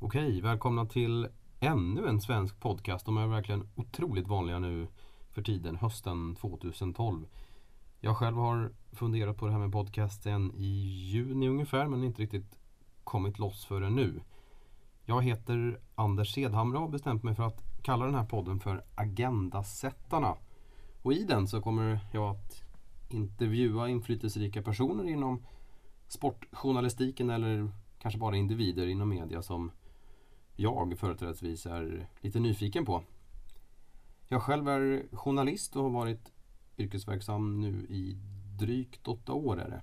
Okej, välkomna till ännu en svensk podcast. De är verkligen otroligt vanliga nu för tiden, hösten 2012. Jag själv har funderat på det här med podcasten i juni ungefär men inte riktigt kommit loss förrän nu. Jag heter Anders Sedhamra och har bestämt mig för att kalla den här podden för Agendasättarna. Och i den så kommer jag att intervjua inflytelserika personer inom sportjournalistiken eller kanske bara individer inom media som jag företrädesvis är lite nyfiken på. Jag själv är journalist och har varit yrkesverksam nu i drygt åtta år. Är det.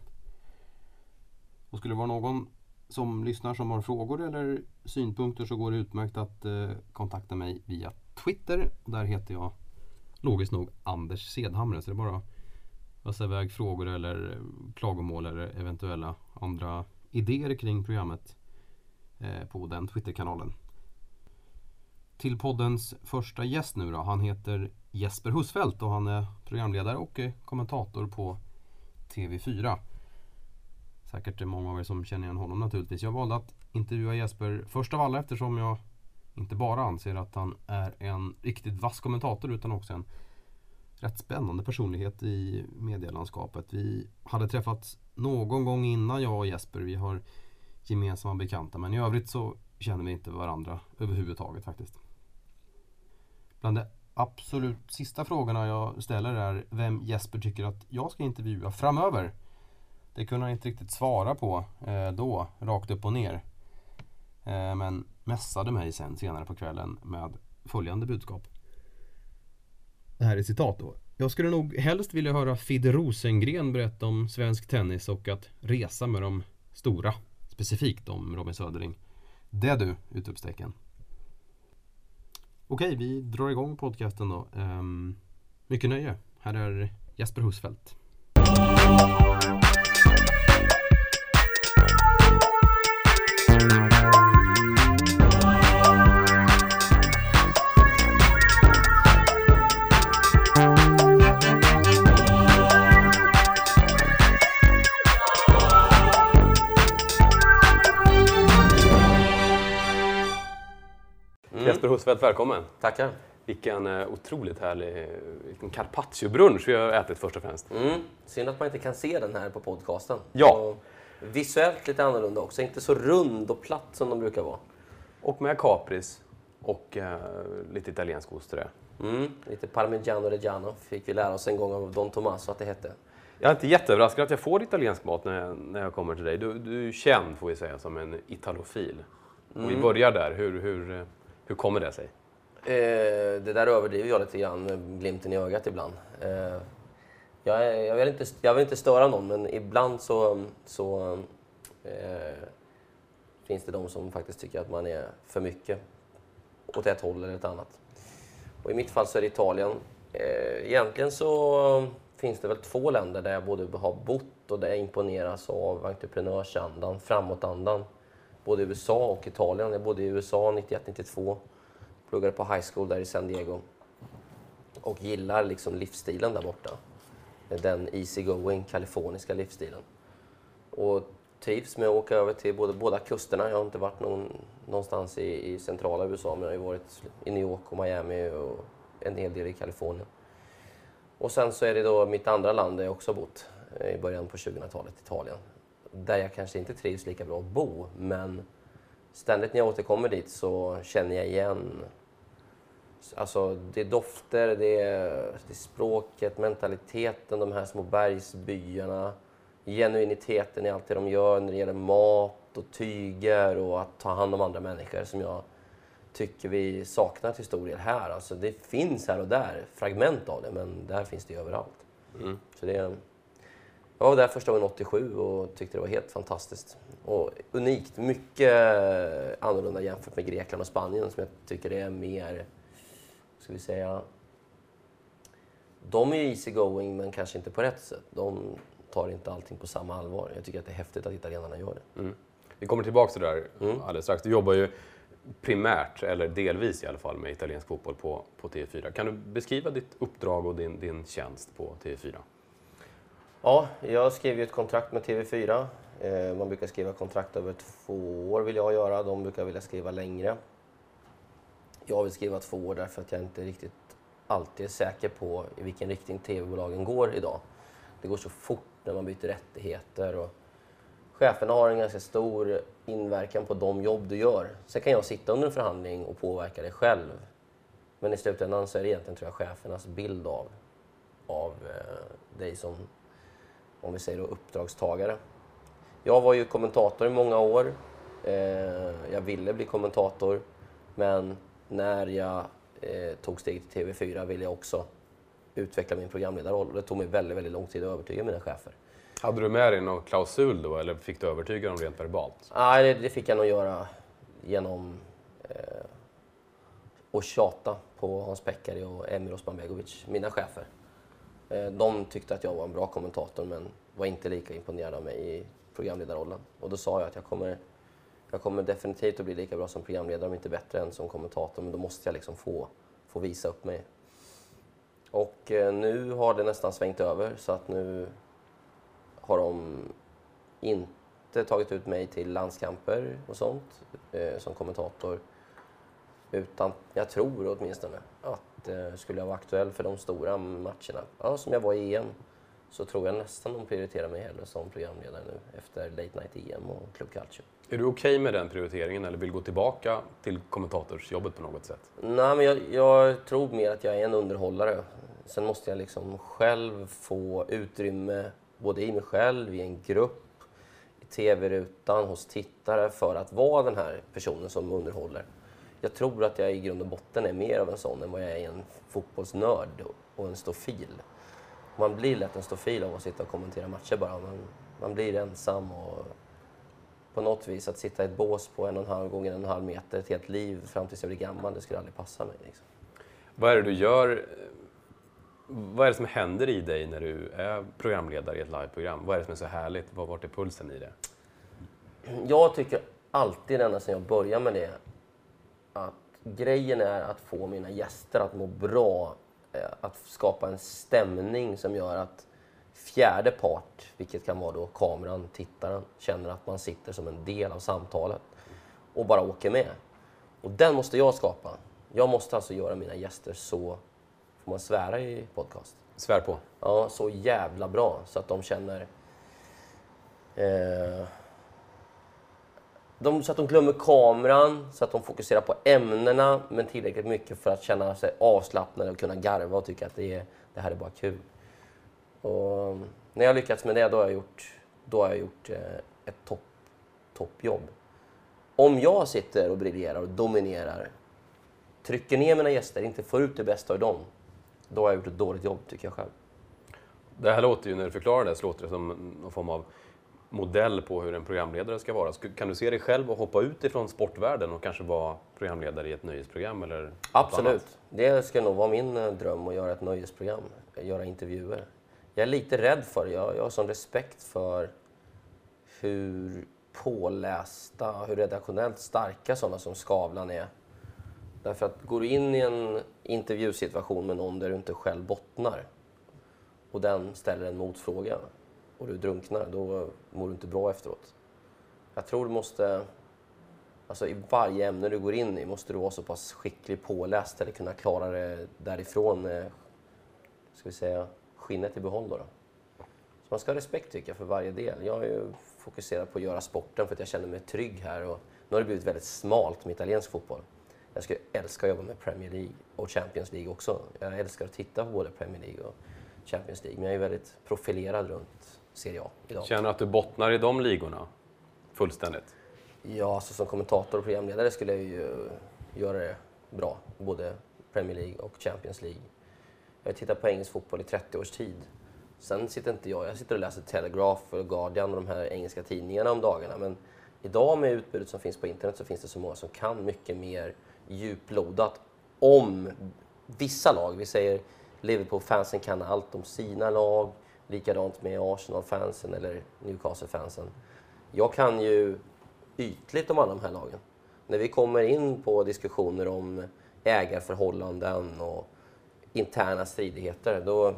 Och skulle det vara någon som lyssnar som har frågor eller synpunkter så går det utmärkt att eh, kontakta mig via Twitter. Där heter jag logiskt nog Anders Sedhamre. Så det är bara att ösa iväg frågor eller klagomål eller eventuella andra idéer kring programmet eh, på den Twitterkanalen. Till poddens första gäst nu då. Han heter Jesper Husfeldt och han är programledare och kommentator på TV4. Säkert är många av er som känner igen honom naturligtvis. Jag valde att intervjua Jesper först av alla eftersom jag inte bara anser att han är en riktigt vass kommentator utan också en rätt spännande personlighet i medielandskapet. Vi hade träffats någon gång innan jag och Jesper. Vi har gemensamma bekanta men i övrigt så känner vi inte varandra överhuvudtaget faktiskt. Bland de absolut sista frågorna jag ställer är vem Jesper tycker att jag ska intervjua framöver. Det kunde han inte riktigt svara på eh, då, rakt upp och ner. Eh, men mässade mig sen senare på kvällen med följande budskap. Det här är citat då. Jag skulle nog helst vilja höra Fidde Rosengren berätta om svensk tennis och att resa med de stora. Specifikt om Robin Södering. Det du! Utropstecken. Okej, vi drar igång podcasten då. Um, mycket nöje. Här är Jesper Husfeldt. Husfeldt, välkommen! Tackar! Vilken uh, otroligt härlig vilken carpaccio-brunch vi har ätit först och främst. Mm. Synd att man inte kan se den här på podcasten. Ja. Och visuellt lite annorlunda också, inte så rund och platt som de brukar vara. Och med kapris och uh, lite italiensk ost mm. Lite parmigiano reggiano fick vi lära oss en gång av Don Tomaso att det hette. Jag är inte jätteöverraskad att jag får italiensk mat när jag, när jag kommer till dig. Du, du är känd, får vi säga, som en italofil. Mm. Och vi börjar där. Hur, hur, hur kommer det sig? Eh, det där överdriver jag lite grann med glimten i ögat ibland. Eh, jag, jag, vill inte, jag vill inte störa någon, men ibland så, så eh, finns det de som faktiskt tycker att man är för mycket åt ett håll eller ett annat. Och I mitt fall så är det Italien. Eh, egentligen så finns det väl två länder där jag både har bott och där jag imponeras av entreprenörsandan, framåtandan. Både i USA och Italien. Jag bodde i USA 91-92 pluggade på high school där i San Diego. Och gillar liksom livsstilen där borta. Den easy going, kaliforniska livsstilen. Och trivs med att åka över till både, båda kusterna. Jag har inte varit någon, någonstans i, i centrala USA men jag har ju varit i New York och Miami och en hel del i Kalifornien. Och sen så är det då mitt andra land där jag också bott eh, i början på 2000-talet, Italien. Där jag kanske inte trivs lika bra att bo, men ständigt när jag återkommer dit så känner jag igen Alltså, det är dofter, det är, det är språket, mentaliteten, de här små bergsbyarna. Genuiniteten i allt det de gör när det gäller mat och tyger och att ta hand om andra människor som jag tycker vi saknar till stor del här. Alltså, det finns här och där fragment av det, men där finns det överallt. Mm. Så det, jag var där första gången 87 och tyckte det var helt fantastiskt. Och unikt, mycket annorlunda jämfört med Grekland och Spanien som jag tycker är mer, ska vi säga, de är easy going men kanske inte på rätt sätt. De tar inte allting på samma allvar. Jag tycker att det är häftigt att italienarna gör det. Mm. Vi kommer tillbaka till det där mm. alldeles strax. Du jobbar ju primärt, eller delvis i alla fall, med italiensk fotboll på, på TV4. Kan du beskriva ditt uppdrag och din, din tjänst på TV4? Ja, jag skrev ju ett kontrakt med TV4 eh, man brukar skriva kontrakt över två år vill jag göra. De brukar vilja skriva längre. Jag vill skriva två år därför att jag inte riktigt alltid är säker på i vilken riktning tv-bolagen går idag. Det går så fort när man byter rättigheter. Och cheferna har en ganska stor inverkan på de jobb du gör. Sen kan jag sitta under en förhandling och påverka det själv. Men i slutändan så är det egentligen tror jag, chefernas bild av, av eh, dig som, om vi säger då, uppdragstagare. Jag var ju kommentator i många år. Eh, jag ville bli kommentator. Men när jag eh, tog steget till TV4 ville jag också utveckla min programledarroll. Det tog mig väldigt, väldigt lång tid att övertyga mina chefer. Hade du med dig någon klausul då eller fick du övertyga dem rent verbalt? Nej, det, det fick jag nog göra genom eh, att tjata på Hans Pekkari och Emir Osmanbegovic, mina chefer. Eh, de tyckte att jag var en bra kommentator men var inte lika imponerade av mig i programledarrollen. Och då sa jag att jag kommer, jag kommer definitivt att bli lika bra som programledare, om inte bättre än som kommentator, men då måste jag liksom få, få visa upp mig. Och eh, nu har det nästan svängt över så att nu har de inte tagit ut mig till landskamper och sånt eh, som kommentator. Utan jag tror åtminstone att eh, skulle jag vara aktuell för de stora matcherna, ja, som jag var i EM, så tror jag nästan de prioriterar mig hellre som programledare nu efter Late Night EM och Club Calcio. Är du okej okay med den prioriteringen eller vill gå tillbaka till kommentatorsjobbet på något sätt? Nej, men jag, jag, tror mer att jag är en underhållare. Sen måste jag liksom själv få utrymme, både i mig själv, i en grupp, i tv-rutan, hos tittare, för att vara den här personen som underhåller. Jag tror att jag i grund och botten är mer av en sån än vad jag är en fotbollsnörd och en stofil man blir lätt en stofil av att sitta och kommentera matcher bara. Man, man blir ensam och på något vis att sitta i ett bås på en och en halv gånger en och en halv meter ett helt liv fram tills jag blir gammal, det skulle aldrig passa mig. Liksom. Vad är det du gör? Vad är det som händer i dig när du är programledare i ett liveprogram? Vad är det som är så härligt? Vart är pulsen i det? Jag tycker alltid ända sedan jag började med det att grejen är att få mina gäster att må bra Eh, att skapa en stämning som gör att fjärde part, vilket kan vara då kameran, tittaren, känner att man sitter som en del av samtalet och bara åker med. Och den måste jag skapa. Jag måste alltså göra mina gäster så, får man svära i podcast? Svär på. Ja, så jävla bra så att de känner eh, de, så att de glömmer kameran, så att de fokuserar på ämnena men tillräckligt mycket för att känna sig avslappnade och kunna garva och tycka att det, är, det här är bara kul. Och mm, när jag lyckats med det, då har jag gjort, då har jag gjort eh, ett topp, toppjobb. Om jag sitter och briljerar och dominerar, trycker ner mina gäster, inte får ut det bästa av dem, då har jag gjort ett dåligt jobb, tycker jag själv. Det här låter ju, när du förklarar det, så låter det som någon form av modell på hur en programledare ska vara. Kan du se dig själv och hoppa ut ifrån sportvärlden och kanske vara programledare i ett nöjesprogram? Eller Absolut. Det ska nog vara min eh, dröm att göra ett nöjesprogram, göra intervjuer. Jag är lite rädd för det. Jag, jag har sån respekt för hur pålästa, hur redaktionellt starka sådana som Skavlan är. Därför att går du in i en intervjusituation med någon där du inte själv bottnar och den ställer en motfråga, och du drunknar, då mår du inte bra efteråt. Jag tror du måste, alltså i varje ämne du går in i måste du vara så pass skicklig påläst eller kunna klara det därifrån med, ska vi säga, skinnet i behåll då. Så man ska ha respekt tycker jag för varje del. Jag är ju fokuserad på att göra sporten för att jag känner mig trygg här och nu har det blivit väldigt smalt med italiensk fotboll. Jag skulle älska att jobba med Premier League och Champions League också. Jag älskar att titta på både Premier League och Champions League, men jag är väldigt profilerad runt Serie A idag. Känner du att du bottnar i de ligorna fullständigt? Ja, alltså som kommentator och programledare skulle jag ju göra det bra. Både Premier League och Champions League. Jag har tittat på engelsk fotboll i 30 års tid. Sen sitter inte jag, jag sitter och läser Telegraph och Guardian och de här engelska tidningarna om dagarna. Men idag med utbudet som finns på internet så finns det så många som kan mycket mer djuplodat om vissa lag. Vi säger Liverpool-fansen kan allt om sina lag, Likadant med Arsenal-fansen eller Newcastle-fansen. Jag kan ju ytligt om alla de här lagen. När vi kommer in på diskussioner om ägarförhållanden och interna stridigheter, då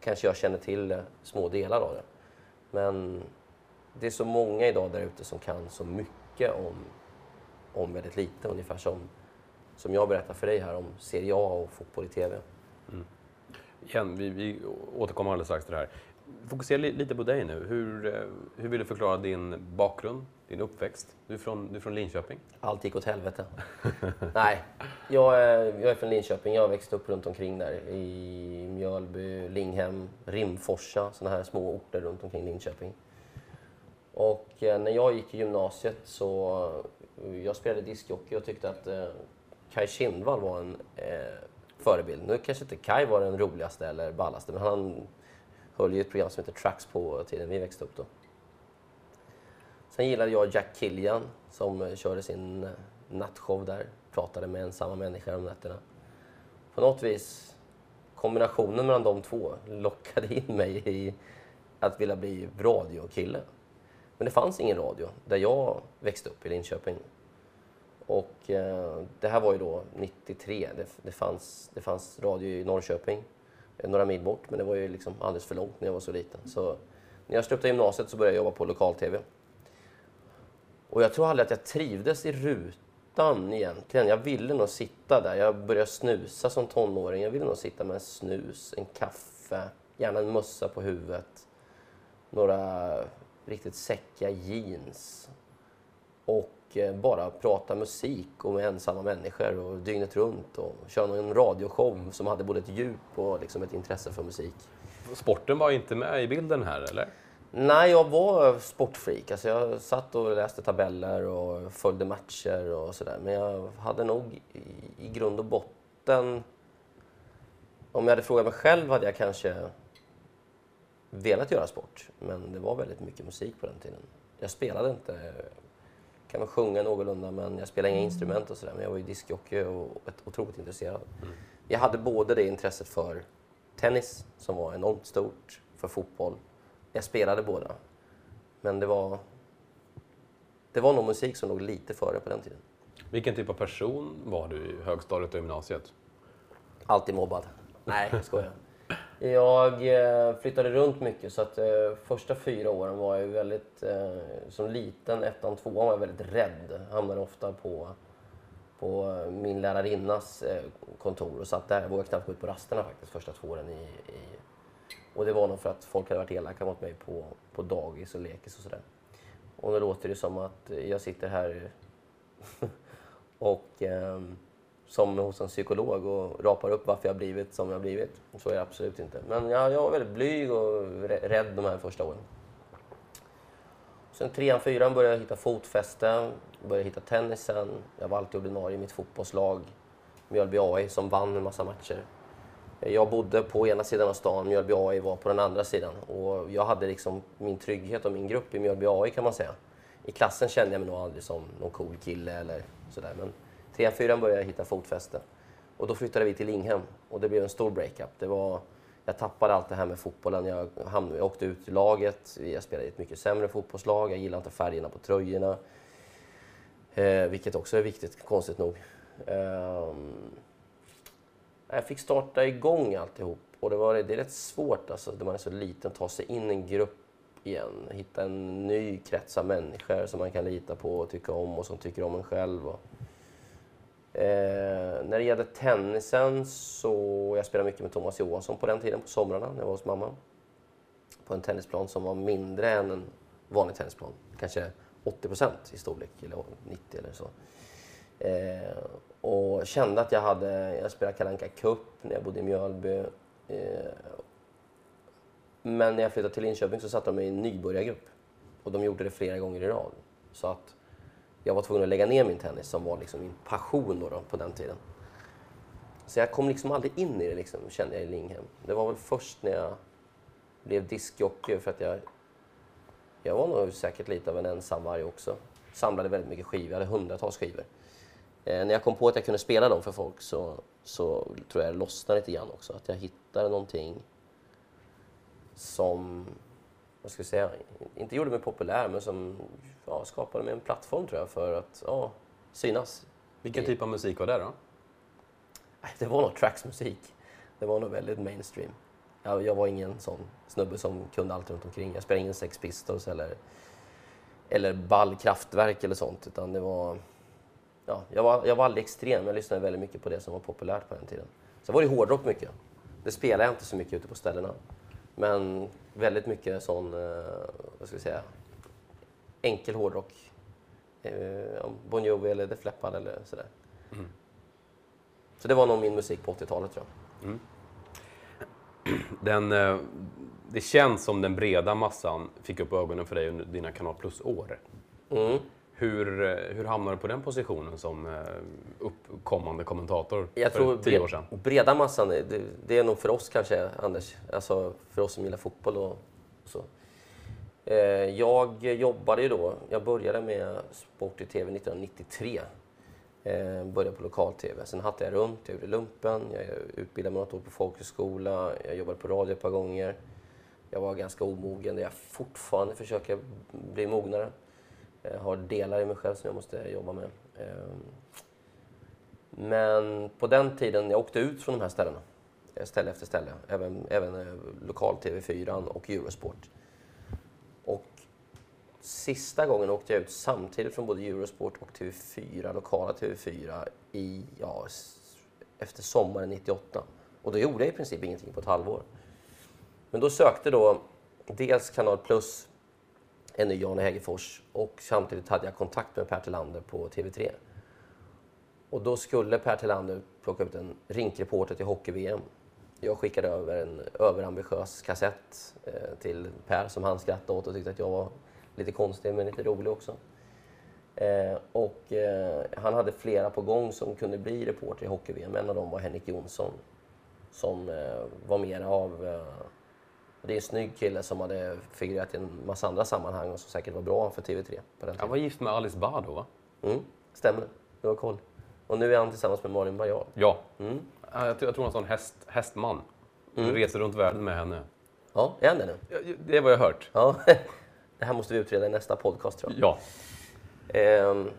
kanske jag känner till små delar av det. Men det är så många idag där ute som kan så mycket om, om väldigt lite. Ungefär som, som jag berättar för dig här om Serie A och fotboll i TV. Mm. Igen, vi, vi återkommer alldeles strax till det här. Fokusera li- lite på dig nu. Hur, eh, hur vill du förklara din bakgrund, din uppväxt? Du är från, du är från Linköping. Allt gick åt helvete. Nej, jag är, jag är från Linköping. Jag har växt upp runt omkring där. I Mjölby, Linghem, Rimforsa. Sådana här små orter runt omkring Linköping. Och eh, när jag gick i gymnasiet så... Eh, jag spelade discjockey och tyckte att eh, Kai Kindvall var en eh, förebild. Nu kanske inte Kai var den roligaste eller ballaste, men han höll ju ett program som heter Tracks på tiden vi växte upp då. Sen gillade jag Jack Killian som körde sin eh, nattshow där. Pratade med ensamma människa om nätterna. På något vis, kombinationen mellan de två lockade in mig i att vilja bli radiokille. Men det fanns ingen radio där jag växte upp i Linköping. Och eh, det här var ju då 93. Det, det, fanns, det fanns radio i Norrköping, eh, några mil bort, men det var ju liksom alldeles för långt när jag var så liten. Så när jag slutade gymnasiet så började jag jobba på lokal-tv. Och jag tror aldrig att jag trivdes i rutan egentligen. Jag ville nog sitta där. Jag började snusa som tonåring. Jag ville nog sitta med en snus, en kaffe, gärna en mössa på huvudet, några riktigt säckiga jeans och bara prata musik och med ensamma människor och dygnet runt och köra en radioshow som hade både ett djup och liksom ett intresse för musik. Sporten var inte med i bilden här, eller? Nej, jag var sportfreak. Alltså jag satt och läste tabeller och följde matcher och sådär. Men jag hade nog i, i grund och botten... Om jag hade frågat mig själv hade jag kanske velat göra sport. Men det var väldigt mycket musik på den tiden. Jag spelade inte... kan väl sjunga någorlunda, men jag spelade inga instrument och sådär. Men jag var ju discjockey och otroligt intresserad. Jag hade både det intresset för tennis, som var enormt stort, för fotboll. Jag spelade båda. Men det var... Det var nog musik som låg lite före på den tiden. Vilken typ av person var du i högstadiet och gymnasiet? Alltid mobbad. Nej, jag skojar. Jag eh, flyttade runt mycket så att eh, första fyra åren var jag väldigt, eh, som liten, ettan, tvåan var jag väldigt rädd. Hamnade ofta på, på min lärarinnas kontor och satt där. Jag vågade knappt gå ut på rasterna faktiskt första två åren i, i och det var nog för att folk hade varit elaka mot mig på, på dagis och lekis och sådär. Och nu låter det som att jag sitter här och ehm, som hos en psykolog och rapar upp varför jag blivit som jag blivit. Så är det absolut inte. Men jag, jag var väldigt blyg och rädd de här första åren. Sen trean, fyran började jag hitta fotfäste, började hitta tennisen. Jag var alltid ordinarie i mitt fotbollslag, Mjölby AI, som vann en massa matcher. Jag bodde på ena sidan av stan, Mjölby AI var på den andra sidan. Och jag hade liksom min trygghet och min grupp i Mjölby AI kan man säga. I klassen kände jag mig nog aldrig som någon cool kille eller sådär. Men trean, fyran började jag hitta fotfäste. Och då flyttade vi till Linghem och det blev en stor breakup. Det var, jag tappade allt det här med fotbollen. Jag, hamnade, jag åkte ut i laget. Jag spelade i ett mycket sämre fotbollslag. Jag gillade inte färgerna på tröjorna. Eh, vilket också är viktigt, konstigt nog. Eh, jag fick starta igång alltihop. Och det, var, det är rätt svårt alltså, när man är så liten, ta sig in i en grupp igen. Hitta en ny krets av människor som man kan lita på och tycka om och som tycker om en själv. Och, Eh, när det gällde tennisen så jag spelade mycket med Thomas Johansson på den tiden, på somrarna, när jag var hos mamma. På en tennisplan som var mindre än en vanlig tennisplan. Kanske 80 procent i storlek, eller 90 eller så. Eh, och kände att jag hade, jag spelade Kalle Anka Cup när jag bodde i Mjölby. Eh, men när jag flyttade till Linköping så satte de mig i en nybörjargrupp. Och de gjorde det flera gånger i rad. Så att jag var tvungen att lägga ner min tennis som var liksom min passion då, då på den tiden. Så jag kom liksom aldrig in i det liksom, kände jag i Linghem. Det var väl först när jag blev diskjockey för att jag... Jag var nog säkert lite av en ensamvarg också. Samlade väldigt mycket skivor, jag hade hundratals skivor. Eh, när jag kom på att jag kunde spela dem för folk så, så tror jag det lossnade lite grann också. Att jag hittade någonting som, vad ska jag säga, inte gjorde mig populär men som ja, skapade mig en plattform tror jag för att ja, synas. Vilken typ av musik var det då? Det var nog tracksmusik. Det var nog väldigt mainstream. Jag, jag var ingen sån snubbe som kunde allt runt omkring. Jag spelade ingen Sex Pistols eller eller ballkraftverk eller sånt. Utan det var, ja, jag, var, jag var aldrig extrem, jag lyssnade väldigt mycket på det som var populärt på den tiden. Sen var det hårdrock mycket. Det spelade jag inte så mycket ute på ställena. Men väldigt mycket sån, eh, vad ska vi säga, enkel hårdrock. Eh, bon Jovi eller Def Leppard eller sådär. Så det var nog min musik på 80-talet tror jag. Den, eh, det känns som den breda massan fick upp ögonen för dig under dina Kanal Plus-år. Mm. Hur, eh, hur hamnade du på den positionen som eh, uppkommande kommentator Jag för tror tio år sedan? breda massan, det, det är nog för oss kanske, Anders. Alltså för oss som gillar fotboll och så. Eh, jag jobbade ju då, jag började med sport i TV 1993. Eh, började på lokal-TV. Sen hattade jag runt, jag gjorde lumpen, jag utbildade mig något år på folkhögskola, jag jobbade på radio ett par gånger. Jag var ganska omogen, där jag fortfarande försöker bli mognare. Jag har delar i mig själv som jag måste jobba med. Ehm, men på den tiden, jag åkte ut från de här ställena, eh, ställe efter ställe, även, även eh, lokal TV4 och Eurosport. Och sista gången åkte jag ut samtidigt från både Eurosport och TV4, lokala TV4, i, ja, efter sommaren 98. Och då gjorde jag i princip ingenting på ett halvår. Men då sökte då dels Kanal Plus en ny Jan Hägerfors och samtidigt hade jag kontakt med Per Tillander på TV3. Och då skulle Per Tillander plocka ut en rinkreporter till hockey-VM. Jag skickade över en överambitiös kassett eh, till Per som han skrattade åt och tyckte att jag var lite konstig men lite rolig också. Eh, och eh, han hade flera på gång som kunde bli reporter i hockey-VM. En av dem var Henrik Jonsson som eh, var mer av... Eh, det är en snygg kille som hade figurerat i en massa andra sammanhang och som säkert var bra för TV3 på den Han var gift med Alice Bah då, va? Mm, stämmer, du har koll. Och nu är han tillsammans med Malin Baryard. Ja. Mm. Ja, Jag tror, han är en sån häst, hästman. Du reser runt världen med henne. Ja, är han det nu? Ja, Det är vad jag har hört. Ja. Det här måste vi utreda i nästa podcast tror jag. Ja. Ehm,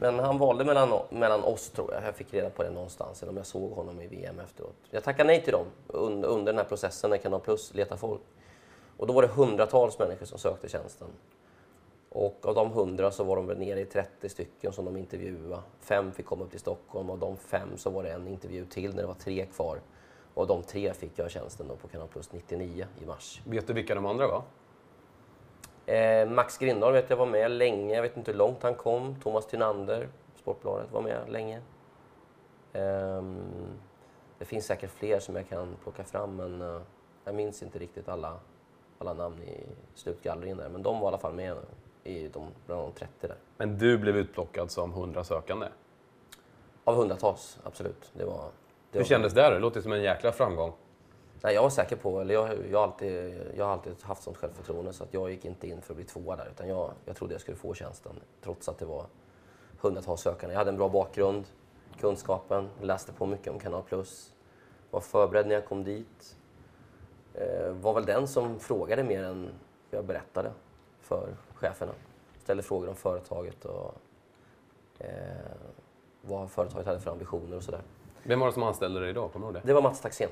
men han valde mellan, mellan oss tror jag. Jag fick reda på det någonstans, eller om jag såg honom i VM efteråt. Jag tackade nej till dem under, under den här processen när Kanal Plus letar folk. Och då var det hundratals människor som sökte tjänsten. Och av de hundra så var de väl nere i 30 stycken som de intervjuade. Fem fick komma upp till Stockholm och av de fem så var det en intervju till när det var tre kvar. Och av de tre fick jag tjänsten då på Kanal Plus 99 i mars. Vet du vilka de andra var? Eh, Max Grindahl vet jag var med länge. Jag vet inte hur långt han kom. Thomas Tynander, Sportbladet, var med länge. Ehm, det finns säkert fler som jag kan plocka fram, men eh, jag minns inte riktigt alla, alla namn i slutgallringen där. Men de var i alla fall med i de, bland de 30 där. Men du blev utplockad som 100 sökande. Av hundratals, absolut. Det var, det Hur var, kändes det? Det låter som en jäkla framgång. Nej, jag var säker på, eller jag, jag, alltid, jag har alltid haft sånt självförtroende så att jag gick inte in för att bli tvåa där. Utan jag, jag trodde jag skulle få tjänsten trots att det var hundratals sökande. Jag hade en bra bakgrund, kunskapen, läste på mycket om Kanal Plus. Var förberedd när jag kom dit. Eh, var väl den som frågade mer än jag berättade för cheferna. Ställde frågor om företaget och eh, vad företaget hade för ambitioner och sådär. Vem var det som anställde dig idag? Kommer du det? Det var Mats Taxén.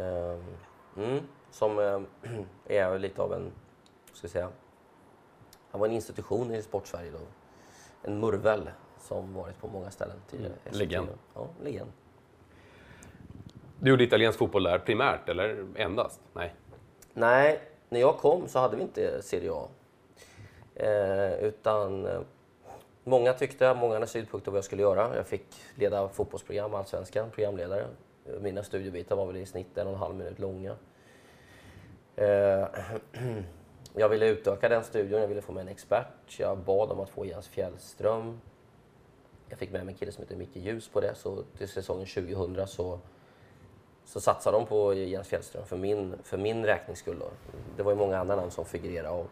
Ehm, mm, som eh, är lite av en, ska jag säga, han var en institution i Sportsverige då. En murvel som varit på många ställen tidigare. Mm, legend. Ja, legend. Du gjorde italiensk fotboll där primärt, eller endast? Nej. Nej, när jag kom så hade vi inte Serie A. Eh, utan eh, många tyckte, många hade synpunkter på vad jag skulle göra. Jag fick leda fotbollsprogram, Allsvenskan, programledare. Mina studiobitar var väl i snitt en och en halv minut långa. Eh, jag ville utöka den studion, jag ville få med en expert. Jag bad om att få Jens Fjällström. Jag fick med mig en kille som heter Micke Ljus på det, så till säsongen 2000 så så satsade de på Jens Fjällström för min, för min räknings skull. Då. Det var ju många andra namn som figurerade och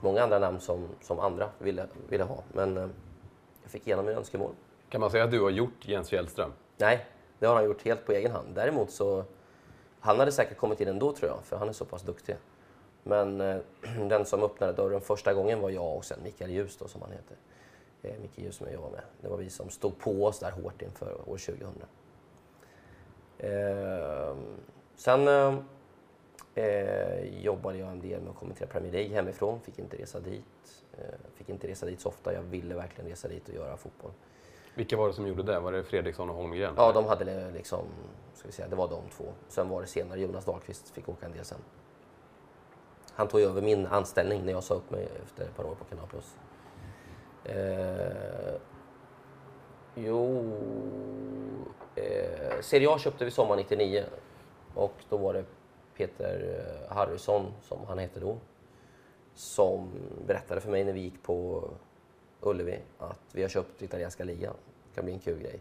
många andra namn som, som andra ville, ville ha. Men eh, jag fick igenom mina önskemål. Kan man säga att du har gjort Jens Fjällström? Nej, det har han gjort helt på egen hand. Däremot så, han hade säkert kommit in ändå tror jag, för han är så pass duktig. Men eh, den som öppnade dörren första gången var jag och sen Mikael Ljus då, som han heter. Eh, Mikael Ljus som jag var med. Det var vi som stod på oss där hårt inför år 2000. Ehm, eh, sen eh, jobbade jag en del med att kommentera Premier League hemifrån. Fick inte resa dit. Eh, fick inte resa dit så ofta. Jag ville verkligen resa dit och göra fotboll. Vilka var det som gjorde det? Var det Fredriksson och Holmgren? Ja, de hade eh, liksom, ska vi säga, det var de två. Sen var det senare Jonas Dahlqvist fick åka en del sen. Han tog över min anställning när jag sa upp mig efter ett par år på Kanal Plus. Eh, jo, eh, Serie A köpte vi sommar 99 och då var det Peter eh, Harrison, som han hette då, som berättade för mig när vi gick på Ullevi att vi har köpt italienska ligan. Kan bli en kul grej.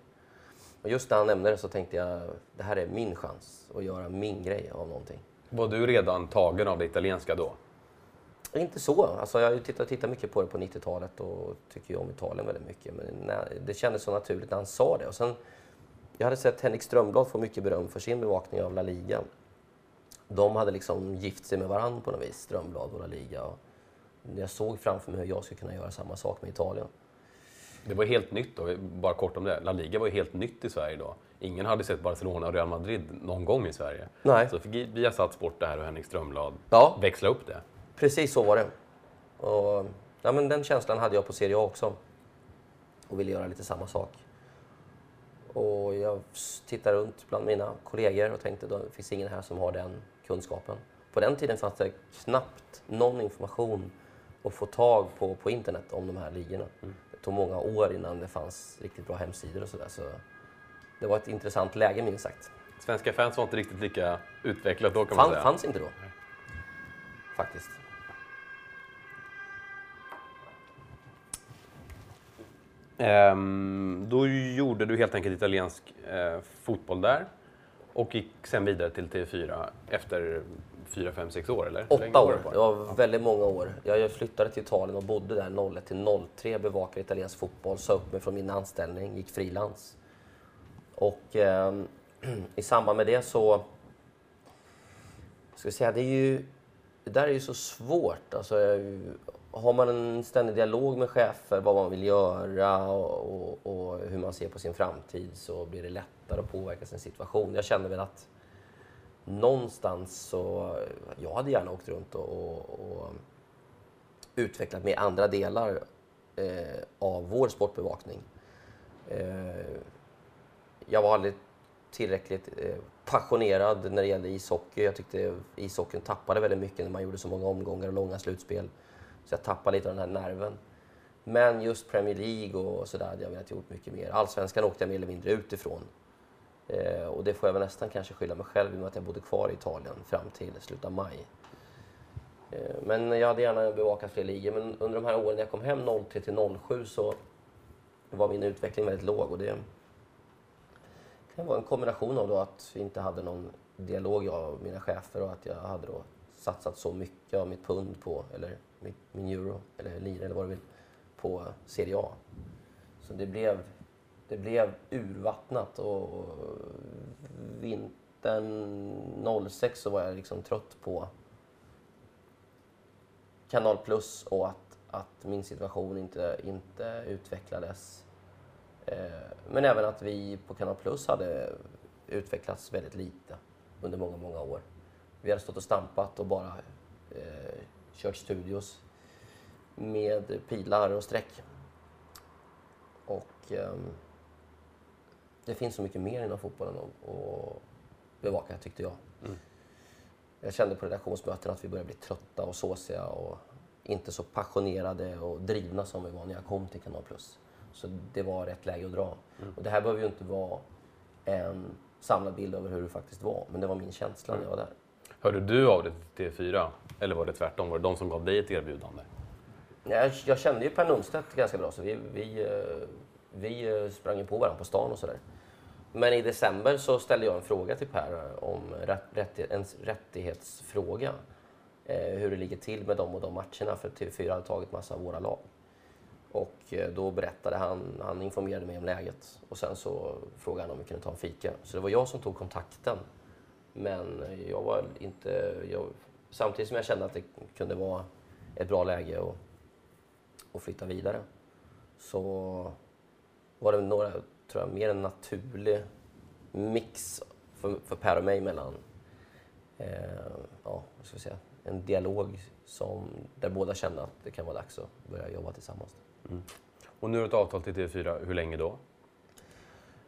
Och just när han nämnde det så tänkte jag, det här är min chans att göra min grej av någonting. Var du redan tagen av det italienska då? Inte så. Alltså jag har tittat, tittat mycket på det på 90-talet och tycker ju om Italien väldigt mycket. Men nej, det kändes så naturligt när han sa det. Och sen, jag hade sett Henrik Strömblad få mycket beröm för sin bevakning av La Liga. De hade liksom gift sig med varandra på något vis, Strömblad och La Liga. Och jag såg framför mig hur jag skulle kunna göra samma sak med Italien. Det var helt nytt då, bara kort om det. La Liga var ju helt nytt i Sverige då. Ingen hade sett Barcelona och Real Madrid någon gång i Sverige. Nej. Så fick vi har satt bort det här och Henrik Strömblad Ja. växla upp det. Precis så var det. Och, ja, men den känslan hade jag på Serie A också. Och ville göra lite samma sak. Och jag tittade runt bland mina kollegor och tänkte att det finns ingen här som har den kunskapen. På den tiden fanns det knappt någon information att få tag på på internet om de här ligorna. Det tog många år innan det fanns riktigt bra hemsidor och sådär. Så det var ett intressant läge minst sagt. Svenska fans var inte riktigt lika utvecklat då kan man Fan, säga. fanns inte då. Faktiskt. Ehm, då gjorde du helt enkelt italiensk eh, fotboll där och gick sen vidare till TV4 efter 4, 5, 6 år eller? Åtta år. det var väldigt många år. Jag flyttade till Italien och bodde där 01 till 03, bevakade italiensk fotboll, sa upp mig från min anställning, gick frilans. Och ehm, i samband med det så... Ska säga, det är ju... Det där är ju så svårt. Alltså, eh, har man en ständig dialog med chefer, vad man vill göra och, och, och hur man ser på sin framtid så blir det lättare att påverka sin situation. Jag kände väl att någonstans så... Jag hade gärna åkt runt och, och, och utvecklat mer andra delar eh, av vår sportbevakning. Eh, jag var aldrig tillräckligt eh, passionerad när det gällde ishockey. Jag tyckte ishockeyn tappade väldigt mycket när man gjorde så många omgångar och långa slutspel. Så jag tappade lite av den här nerven. Men just Premier League och sådär hade jag velat gjort mycket mer. Allsvenskan åkte jag mer eller mindre utifrån. Eh, och det får jag väl nästan kanske skylla mig själv i och med att jag bodde kvar i Italien fram till slutet av maj. Eh, men jag hade gärna bevakat fler ligor. Men under de här åren när jag kom hem 03 till 07 så var min utveckling väldigt låg. Och det kan vara en kombination av då att vi inte hade någon dialog, jag och mina chefer, och att jag hade då satsat så mycket av mitt pund på, eller min euro, eller lira eller vad du vill, på Serie A. Så det blev, det blev urvattnat och vintern 06 så var jag liksom trött på Kanal Plus och att, att min situation inte, inte utvecklades. Eh, men även att vi på Kanal Plus hade utvecklats väldigt lite under många, många år. Vi hade stått och stampat och bara eh, kört studios med pilar och streck. Och Eh, det finns så mycket mer inom fotbollen att, bevaka, tyckte jag. Jag kände på redaktionsmöten att vi började bli trötta och såsiga och inte så passionerade och drivna som vi var när jag kom till Kanal Plus. Så det var rätt läge att dra. Och det här behöver ju inte vara en samlad bild över hur det faktiskt var, men det var min känsla när jag var där. Hörde du av dig till TV4? Eller var det tvärtom? Var det de som gav dig ett erbjudande? Jag, jag kände ju Per Nunstedt ganska bra, så vi, vi, eh, vi eh, sprang ju på varandra på stan och sådär. Men i december så ställde jag en fråga till Per eh, om rätt, en rättighetsfråga. Eh, hur det ligger till med de och de matcherna, för TV4 hade tagit massa av våra lag. Och eh, då berättade han, han informerade mig om läget och sen så frågade han om vi kunde ta en fika. Så det var jag som tog kontakten. Men jag var inte... Jag, samtidigt som jag kände att det kunde vara ett bra läge att, att flytta vidare så var det några, tror jag, mer en naturlig mix för, för Per och mig mellan eh, ja, vad ska jag säga, en dialog som, där båda känner att det kan vara dags att börja jobba tillsammans. Och nu har du ett avtal till TV4. Hur länge då?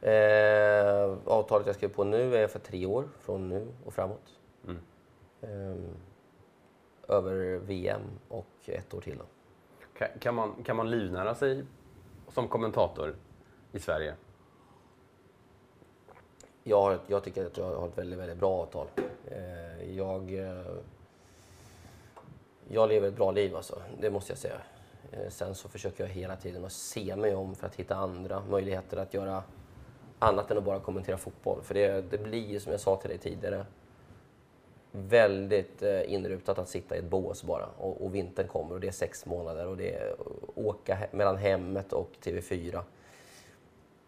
Eh, avtalet jag skrev på nu är för tre år, från nu och framåt. Mm. Eh, över VM och ett år till. Då. Kan, kan, man, kan man livnära sig som kommentator i Sverige? Jag, har, jag tycker att jag har ett väldigt, väldigt bra avtal. Eh, jag, eh, jag lever ett bra liv alltså, det måste jag säga. Eh, sen så försöker jag hela tiden att se mig om för att hitta andra möjligheter att göra annat än att bara kommentera fotboll. För det, det blir, som jag sa till dig tidigare, väldigt eh, inrutat att sitta i ett bås bara. Och, och vintern kommer och det är sex månader och det är eh, åka he mellan hemmet och TV4.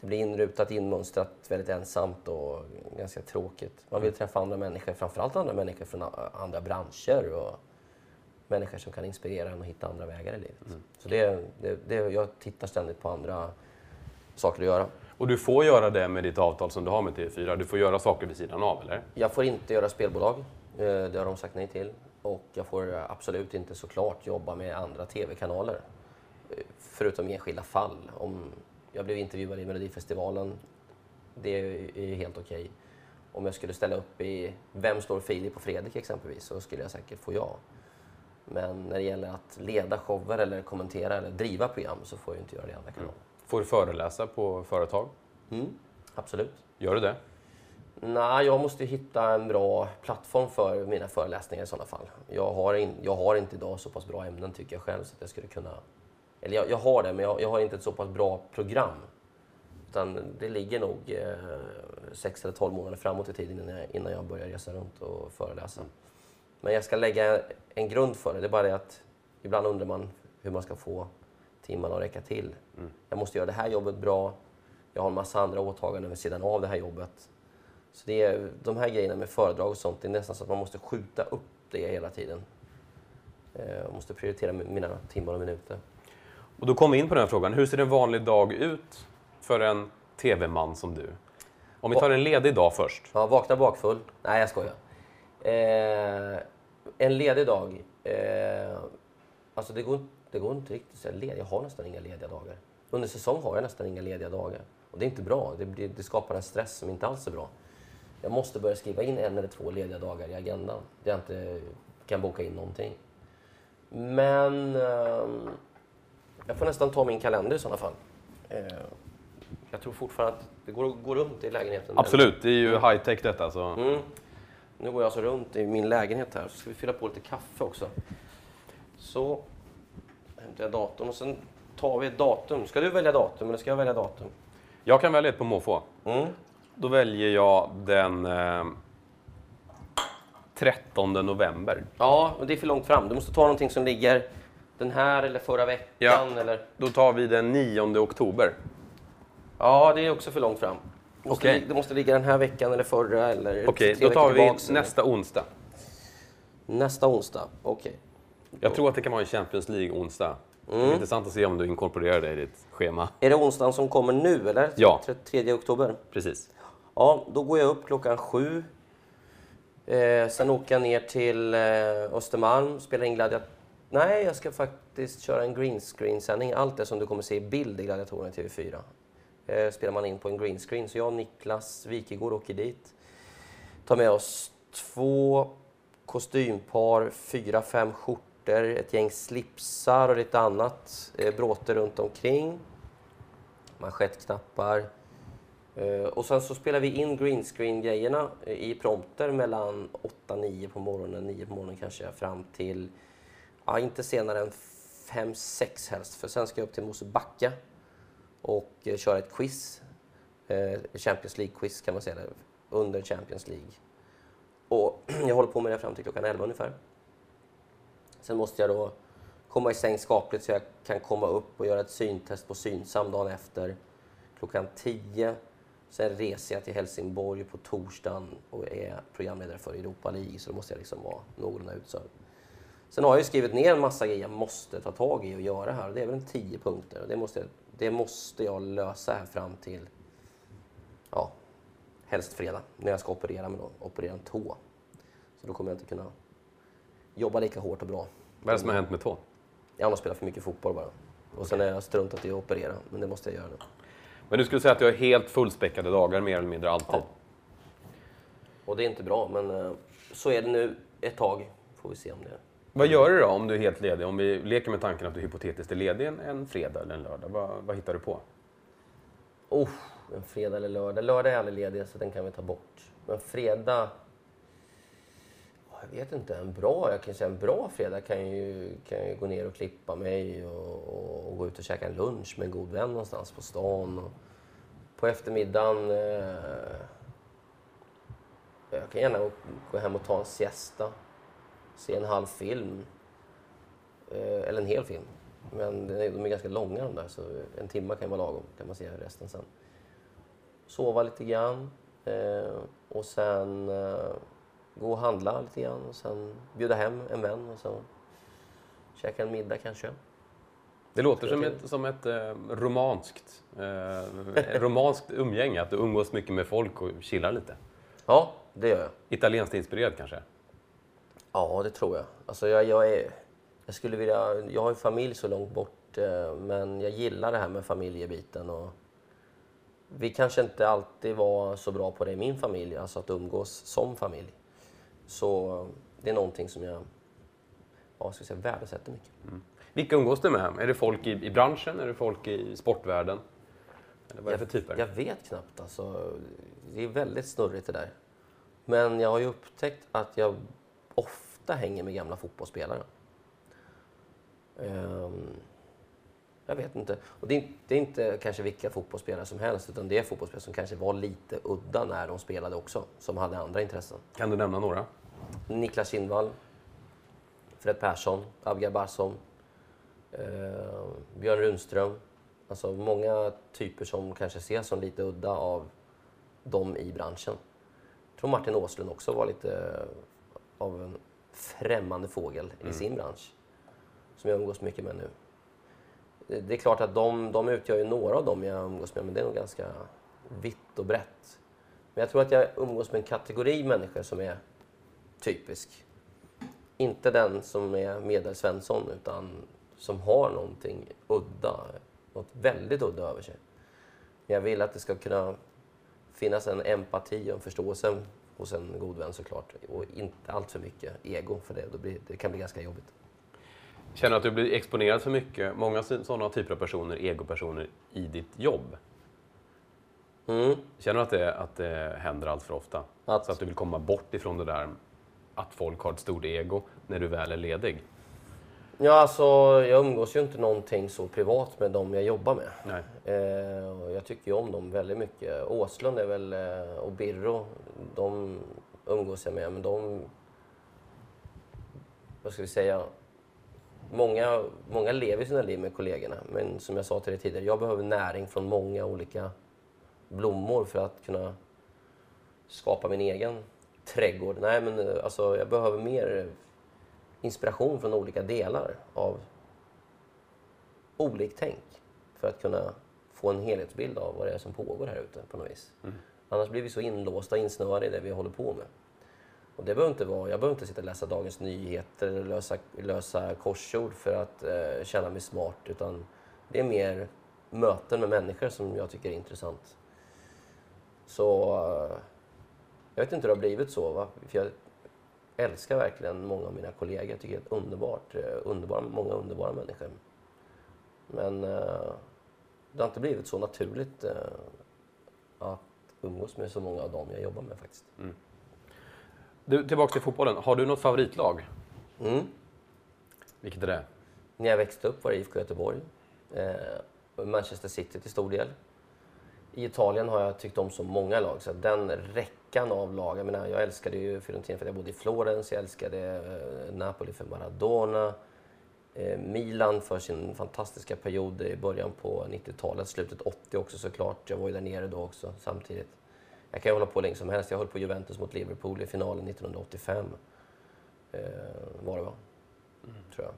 Det blir inrutat, inmönstrat, väldigt ensamt och ganska tråkigt. Man vill träffa andra människor, framförallt andra människor från andra branscher och människor som kan inspirera en och hitta andra vägar i livet. Så det, det, det, jag tittar ständigt på andra saker att göra. Och du får göra det med ditt avtal som du har med TV4. Du får göra saker vid sidan av, eller? Jag får inte göra spelbolag, eh, det har de sagt nej till. Och jag får absolut inte såklart jobba med andra tv-kanaler. Eh, Förutom i enskilda fall. Om jag blev intervjuad i Melodifestivalen, det är ju helt okej. Om jag skulle ställa upp i Vem slår Filip och Fredrik exempelvis så skulle jag säkert få ja. Men när det gäller att leda shower eller kommentera eller driva program så får jag inte göra det i andra kanaler. Får du föreläsa på företag? Mm, absolut. Gör du det? Nej, jag måste hitta en bra plattform för mina föreläsningar i sådana fall. Jag har, in, jag har inte idag så pass bra ämnen tycker jag själv så att jag skulle kunna... Eller jag, jag har det, men jag, jag har inte ett så pass bra program. Utan det ligger nog eh, sex eller tolv månader framåt i tiden innan jag, innan jag börjar resa runt och föreläsa. Men jag ska lägga en grund för det. Det är bara det att ibland undrar man hur man ska få timmarna att räcka till. Jag måste göra det här jobbet bra. Jag har en massa andra åtaganden vid sidan av det här jobbet. Så det är, de här grejerna med föredrag och sånt, det är nästan så att man måste skjuta upp det hela tiden. Eh, Jag måste prioritera mina timmar och minuter. Och då kommer vi in på den här frågan. Hur ser en vanlig dag ut för en TV-man som du? Om vi tar en ledig dag först. Ja, vakna bakfull. Nej, jag skojar. Eh, en ledig dag. Eh, alltså det går, det går inte riktigt att säga ledig. Jag har nästan inga lediga dagar. Under säsong har jag nästan inga lediga dagar. Och det är inte bra. Det, det skapar en stress som inte alls är bra. Jag måste börja skriva in en eller två lediga dagar i agendan. Där jag inte kan boka in någonting. Men ehm, jag får nästan ta min kalender i sådana fall. Eh, jag tror fortfarande att det går att gå runt i lägenheten. Absolut, det är ju high-tech detta. Så. Mm. Nu går jag alltså runt i min lägenhet här, så ska vi fylla på lite kaffe också. Så hämtar jag datorn och sen tar vi ett datum. Ska du välja datum eller ska jag välja datum? Jag kan välja ett på måfå. Mm. Då väljer jag den eh, 13 november. Ja, men det är för långt fram. Du måste ta någonting som ligger den här eller förra veckan. Ja. Eller... Då tar vi den 9 oktober. Ja, det är också för långt fram. Måste, li- det måste ligga den här veckan eller förra eller Okej, tre då tar vi tillbaks, eller- nästa onsdag. nästa onsdag. Okej. Jag tror att det kan vara en Champions League-onsdag. Det är intressant att se om du inkorporerar det i ditt schema. Är det onsdagen som kommer nu eller? Ja. 3 oktober? Precis. Ja, då går jag upp klockan sju. Eh, sen åker jag ner till eh, Östermalm, spelar in gladiator... Nej, jag ska faktiskt köra en greenscreen-sändning. Allt det som du kommer se i bild i Gladiatorerna i TV4 eh, spelar man in på en greenscreen. Så jag och Niklas Wikegård åker dit. Tar med oss två kostympar, fyra, fem skjortor, ett gäng slipsar och lite annat. Eh, bråte runt omkring. Manschettknappar. Eh, och sen så spelar vi in greenscreen-grejerna eh, i prompter mellan 8-9 på morgonen, 9 på morgonen kanske, fram till, ja inte senare än 5-6 helst, för sen ska jag upp till Mosebacka och eh, köra ett quiz. Eh, Champions League-quiz kan man säga, det, under Champions League. Och jag håller på med det fram till klockan 11 ungefär. Sen måste jag då komma i säng skapligt så jag kan komma upp och göra ett syntest på Synsam dagen efter klockan 10. Sen reser jag till Helsingborg på torsdagen och är programledare för Europa League, så då måste jag liksom vara någorlunda utsövd. Sen har jag ju skrivit ner en massa grejer jag måste ta tag i och göra här. Det är väl en 10 punkter det måste, det måste jag lösa här fram till, ja, helst fredag, när jag ska operera mig då, operera en tå. Så då kommer jag inte kunna jobba lika hårt och bra. Vad är det som har hänt med tån? Jag har spelat för mycket fotboll bara. Och sen har jag struntat i att operera, men det måste jag göra nu. Men du skulle säga att du har helt fullspäckade dagar mer eller mindre alltid? Ja. Och det är inte bra, men eh, så är det nu ett tag. Får vi se om det... Vad gör du då om du är helt ledig? Om vi leker med tanken att du hypotetiskt är ledig en, en fredag eller en lördag. Vad, vad hittar du på? Oh, en fredag eller lördag. Lördag är aldrig ledig, så den kan vi ta bort. Men fredag... Jag vet inte. En bra, jag kan säga en bra fredag kan ju, kan ju gå ner och klippa mig och, och, och gå ut och käka en lunch med en god vän någonstans på stan. Och på eftermiddagen... Eh, jag kan gärna gå hem och ta en siesta. Se en halv film. Eh, eller en hel film. Men de är ganska långa de där, så en timme kan vara lagom. kan man se resten sen. Sova lite grann. Eh, och sen eh, gå och handla lite grann. Och sen bjuda hem en vän och så käka en middag kanske. Det låter som ett, som ett eh, romanskt, eh, romanskt umgänge, att du umgås mycket med folk och chillar lite. Ja, det gör jag. Italienskt inspirerad kanske? Ja, det tror jag. Alltså jag, jag, är, jag skulle vilja... Jag har ju familj så långt bort, eh, men jag gillar det här med familjebiten. Och vi kanske inte alltid var så bra på det i min familj, alltså att umgås som familj. Så det är någonting som jag ja, ska säga, värdesätter mycket. Vilka umgås du med? Är det folk i, i branschen? Är det folk i sportvärlden? Eller vad är det för typer? Jag vet knappt. Alltså, det är väldigt snurrigt det där. Men jag har ju upptäckt att jag ofta hänger med gamla fotbollsspelare. Ehm, jag vet inte. Och det är, det är inte kanske vilka fotbollsspelare som helst, utan det är fotbollsspelare som kanske var lite udda när de spelade också, som hade andra intressen. Kan du nämna några? Niklas Kindvall, Fred Persson, Abgar Barsson, eh, Björn Runström. Alltså många typer som kanske ses som lite udda av dem i branschen. Jag tror Martin Åslund också var lite av en främmande fågel i sin bransch. Som jag umgås mycket med nu. Det- Det är klart att de, de utgör ju några av dem jag umgås med, men det är nog ganska vitt och brett. Men jag tror att jag umgås med en kategori människor som är typisk. Inte den som är medelsvensson, utan som har någonting udda, något väldigt udda över sig. Men jag vill att det ska kunna finnas en empati och en förståelse hos en god vän såklart. Och inte allt för mycket ego, för det, då blir, det kan bli ganska jobbigt. Känner du att du blir exponerad för mycket, många sådana typer av personer, egopersoner, i ditt jobb? Mm. Känner du att det, att det händer allt för ofta? Att- Så att du vill komma bort ifrån det där att folk har ett stort ego när du väl är ledig? Ja, alltså jag umgås ju inte någonting så privat med dem jag jobbar med. Eh, och jag tycker ju om dem väldigt mycket. Åslund är väl, eh, och Birro, de umgås jag med, men de... Vad ska vi säga? Många, många lever sina liv med kollegorna, men som jag sa till dig tidigare, jag behöver näring från många olika blommor för att kunna skapa min egen trädgård. Nej, men eh, alltså jag behöver mer inspiration från olika delar av oliktänk för att kunna få en helhetsbild av vad det är som pågår här ute på något vis. Annars blir vi så inlåsta och insnöade i det vi håller på med. Och det behöver inte vara, jag behöver inte sitta och läsa Dagens Nyheter eller lösa, lösa korsord för att eh, känna mig smart, utan det är mer möten med människor som jag tycker är intressant. Så eh, jag vet inte hur det har blivit så, va? för jag älskar verkligen många av mina kollegor. Jag tycker det är underbart, eh, underbara, många underbara människor. Men eh, det har inte blivit så naturligt eh, att umgås med så många av dem jag jobbar med faktiskt. Du, tillbaka till fotbollen. Har du något favoritlag? Mm. Vilket är det? När jag växte upp var det IFK Göteborg. Manchester City till stor del. I Italien har jag tyckt om så många lag, så den räckan av lag. Jag, menar, jag älskade ju Fiorentina för att jag bodde i Florens, jag älskade eh, Napoli för Maradona. Eh, Milan för sin fantastiska period i början på 90-talet, slutet 80 också såklart. Jag var ju där nere då också samtidigt. Jag kan ju hålla på länge som helst. Jag höll på Juventus mot Liverpool i finalen 1985. Eh, var det va? Tror jag.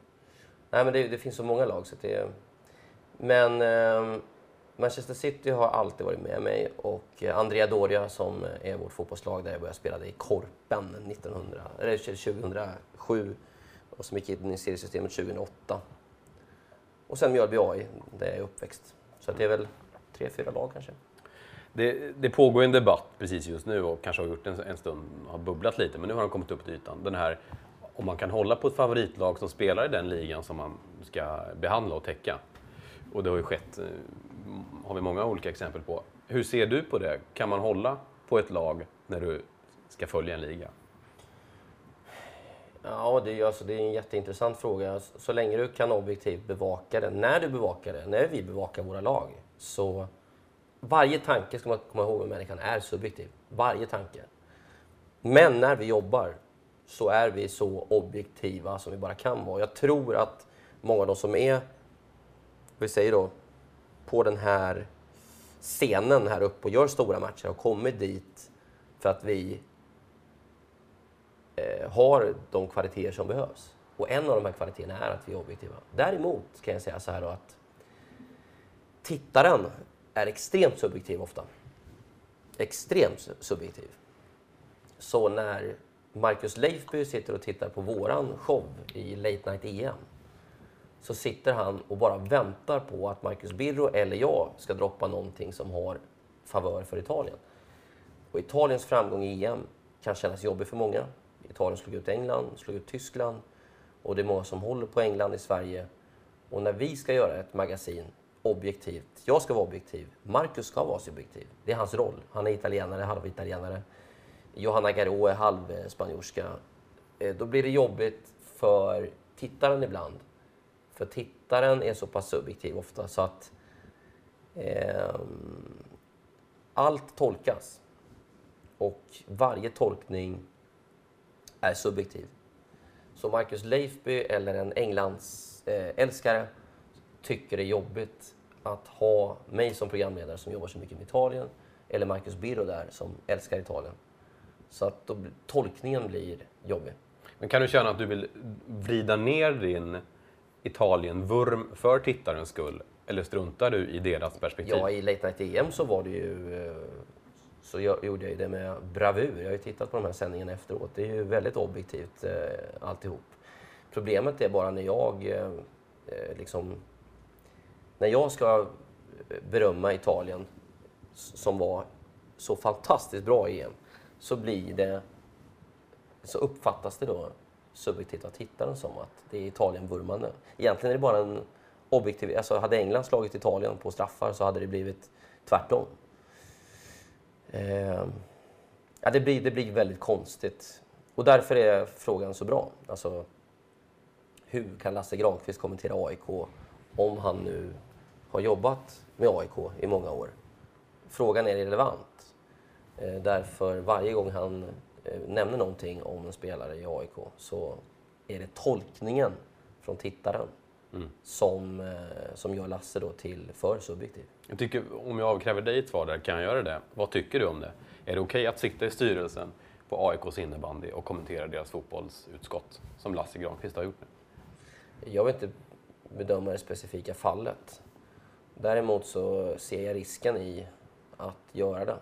Nej, men det, det finns så många lag. Så det, men eh, Manchester City har alltid varit med mig och eh, Andrea Doria som eh, är vårt fotbollslag där jag började spela i Korpen 1900, eller 2007 och som gick in i seriesystemet 2008. Och sen Mjölby AI, där jag är uppväxt. Så det är väl tre, fyra lag kanske. Det, det pågår en debatt precis just nu och kanske har gjort en, en stund, har bubblat lite, men nu har den kommit upp till ytan. Den här om man kan hålla på ett favoritlag som spelar i den ligan som man ska behandla och täcka. Och det har ju skett, eh, har vi många olika exempel på. Hur ser du på det? Kan man hålla på ett lag när du ska följa en liga? Ja, det är, alltså, det är en jätteintressant fråga. Så länge du kan objektivt bevaka det, när du bevakar det, när vi bevakar våra lag, så varje tanke, ska man komma ihåg med människan, är subjektiv. Varje tanke. Men när vi jobbar så är vi så objektiva som vi bara kan vara. Jag tror att många av de som är, vi säger då, på den här scenen här uppe och gör stora matcher har kommit dit för att vi eh, har de kvaliteter som behövs. Och en av de här kvaliteterna är att vi är objektiva. Däremot kan jag säga så här då att tittaren är extremt subjektiv ofta. Extremt subjektiv. Så när Marcus Leifby sitter och tittar på våran show i Late Night EM så sitter han och bara väntar på att Marcus Birro eller jag ska droppa någonting som har favör för Italien. Och Italiens framgång i EM kan kännas jobbig för många. Italien slog ut England, slog ut Tyskland och det är många som håller på England i Sverige. Och när vi ska göra ett magasin objektivt, jag ska vara objektiv, Marcus ska vara subjektiv. Det är hans roll. Han är italienare, halvitalienare. Johanna Garå är halvspanjorska. Eh, då blir det jobbigt för tittaren ibland. För tittaren är så pass subjektiv ofta så att eh, allt tolkas. Och varje tolkning är subjektiv. Så Marcus Leifby eller en Englands eh, älskare tycker det är jobbigt att ha mig som programledare som jobbar så mycket med Italien eller Marcus Birro där som älskar Italien. Så att då, tolkningen blir jobbig. Men kan du känna att du vill vrida ner din Italien-vurm för tittarens skull? Eller struntar du i deras perspektiv? Ja, i Late Night EM så var det ju... Eh, så jag, gjorde jag ju det med bravur. Jag har ju tittat på de här sändningarna efteråt. Det är ju väldigt objektivt eh, alltihop. Problemet är bara när jag eh, eh liksom... När jag ska eh, berömma Italien som var så fantastiskt bra i EM så blir det så uppfattas det då subjektivt av tittaren som att det är Italien-vurmande. Egentligen är det bara en objektiv... Alltså hade England slagit Italien på straffar så hade det blivit tvärtom. Eh, ja, det, blir, det blir väldigt konstigt. Och därför är frågan så bra. Alltså, hur kan Lasse Granqvist kommentera AIK om han nu har jobbat med AIK i många år? Frågan är relevant. Eh, därför varje gång han nämner någonting om en spelare i AIK så är det tolkningen från tittaren mm. som, eh, som gör Lasse då till för subjektiv. Jag tycker, om jag avkräver dig ett svar där, kan jag göra det? Vad tycker du om det? Är det okej okay att sitta i styrelsen på AIKs innebandy och kommentera deras fotbollsutskott, som Lasse Granqvist har gjort nu? Jag vill inte bedöma det specifika fallet. Däremot så ser jag risken i att göra det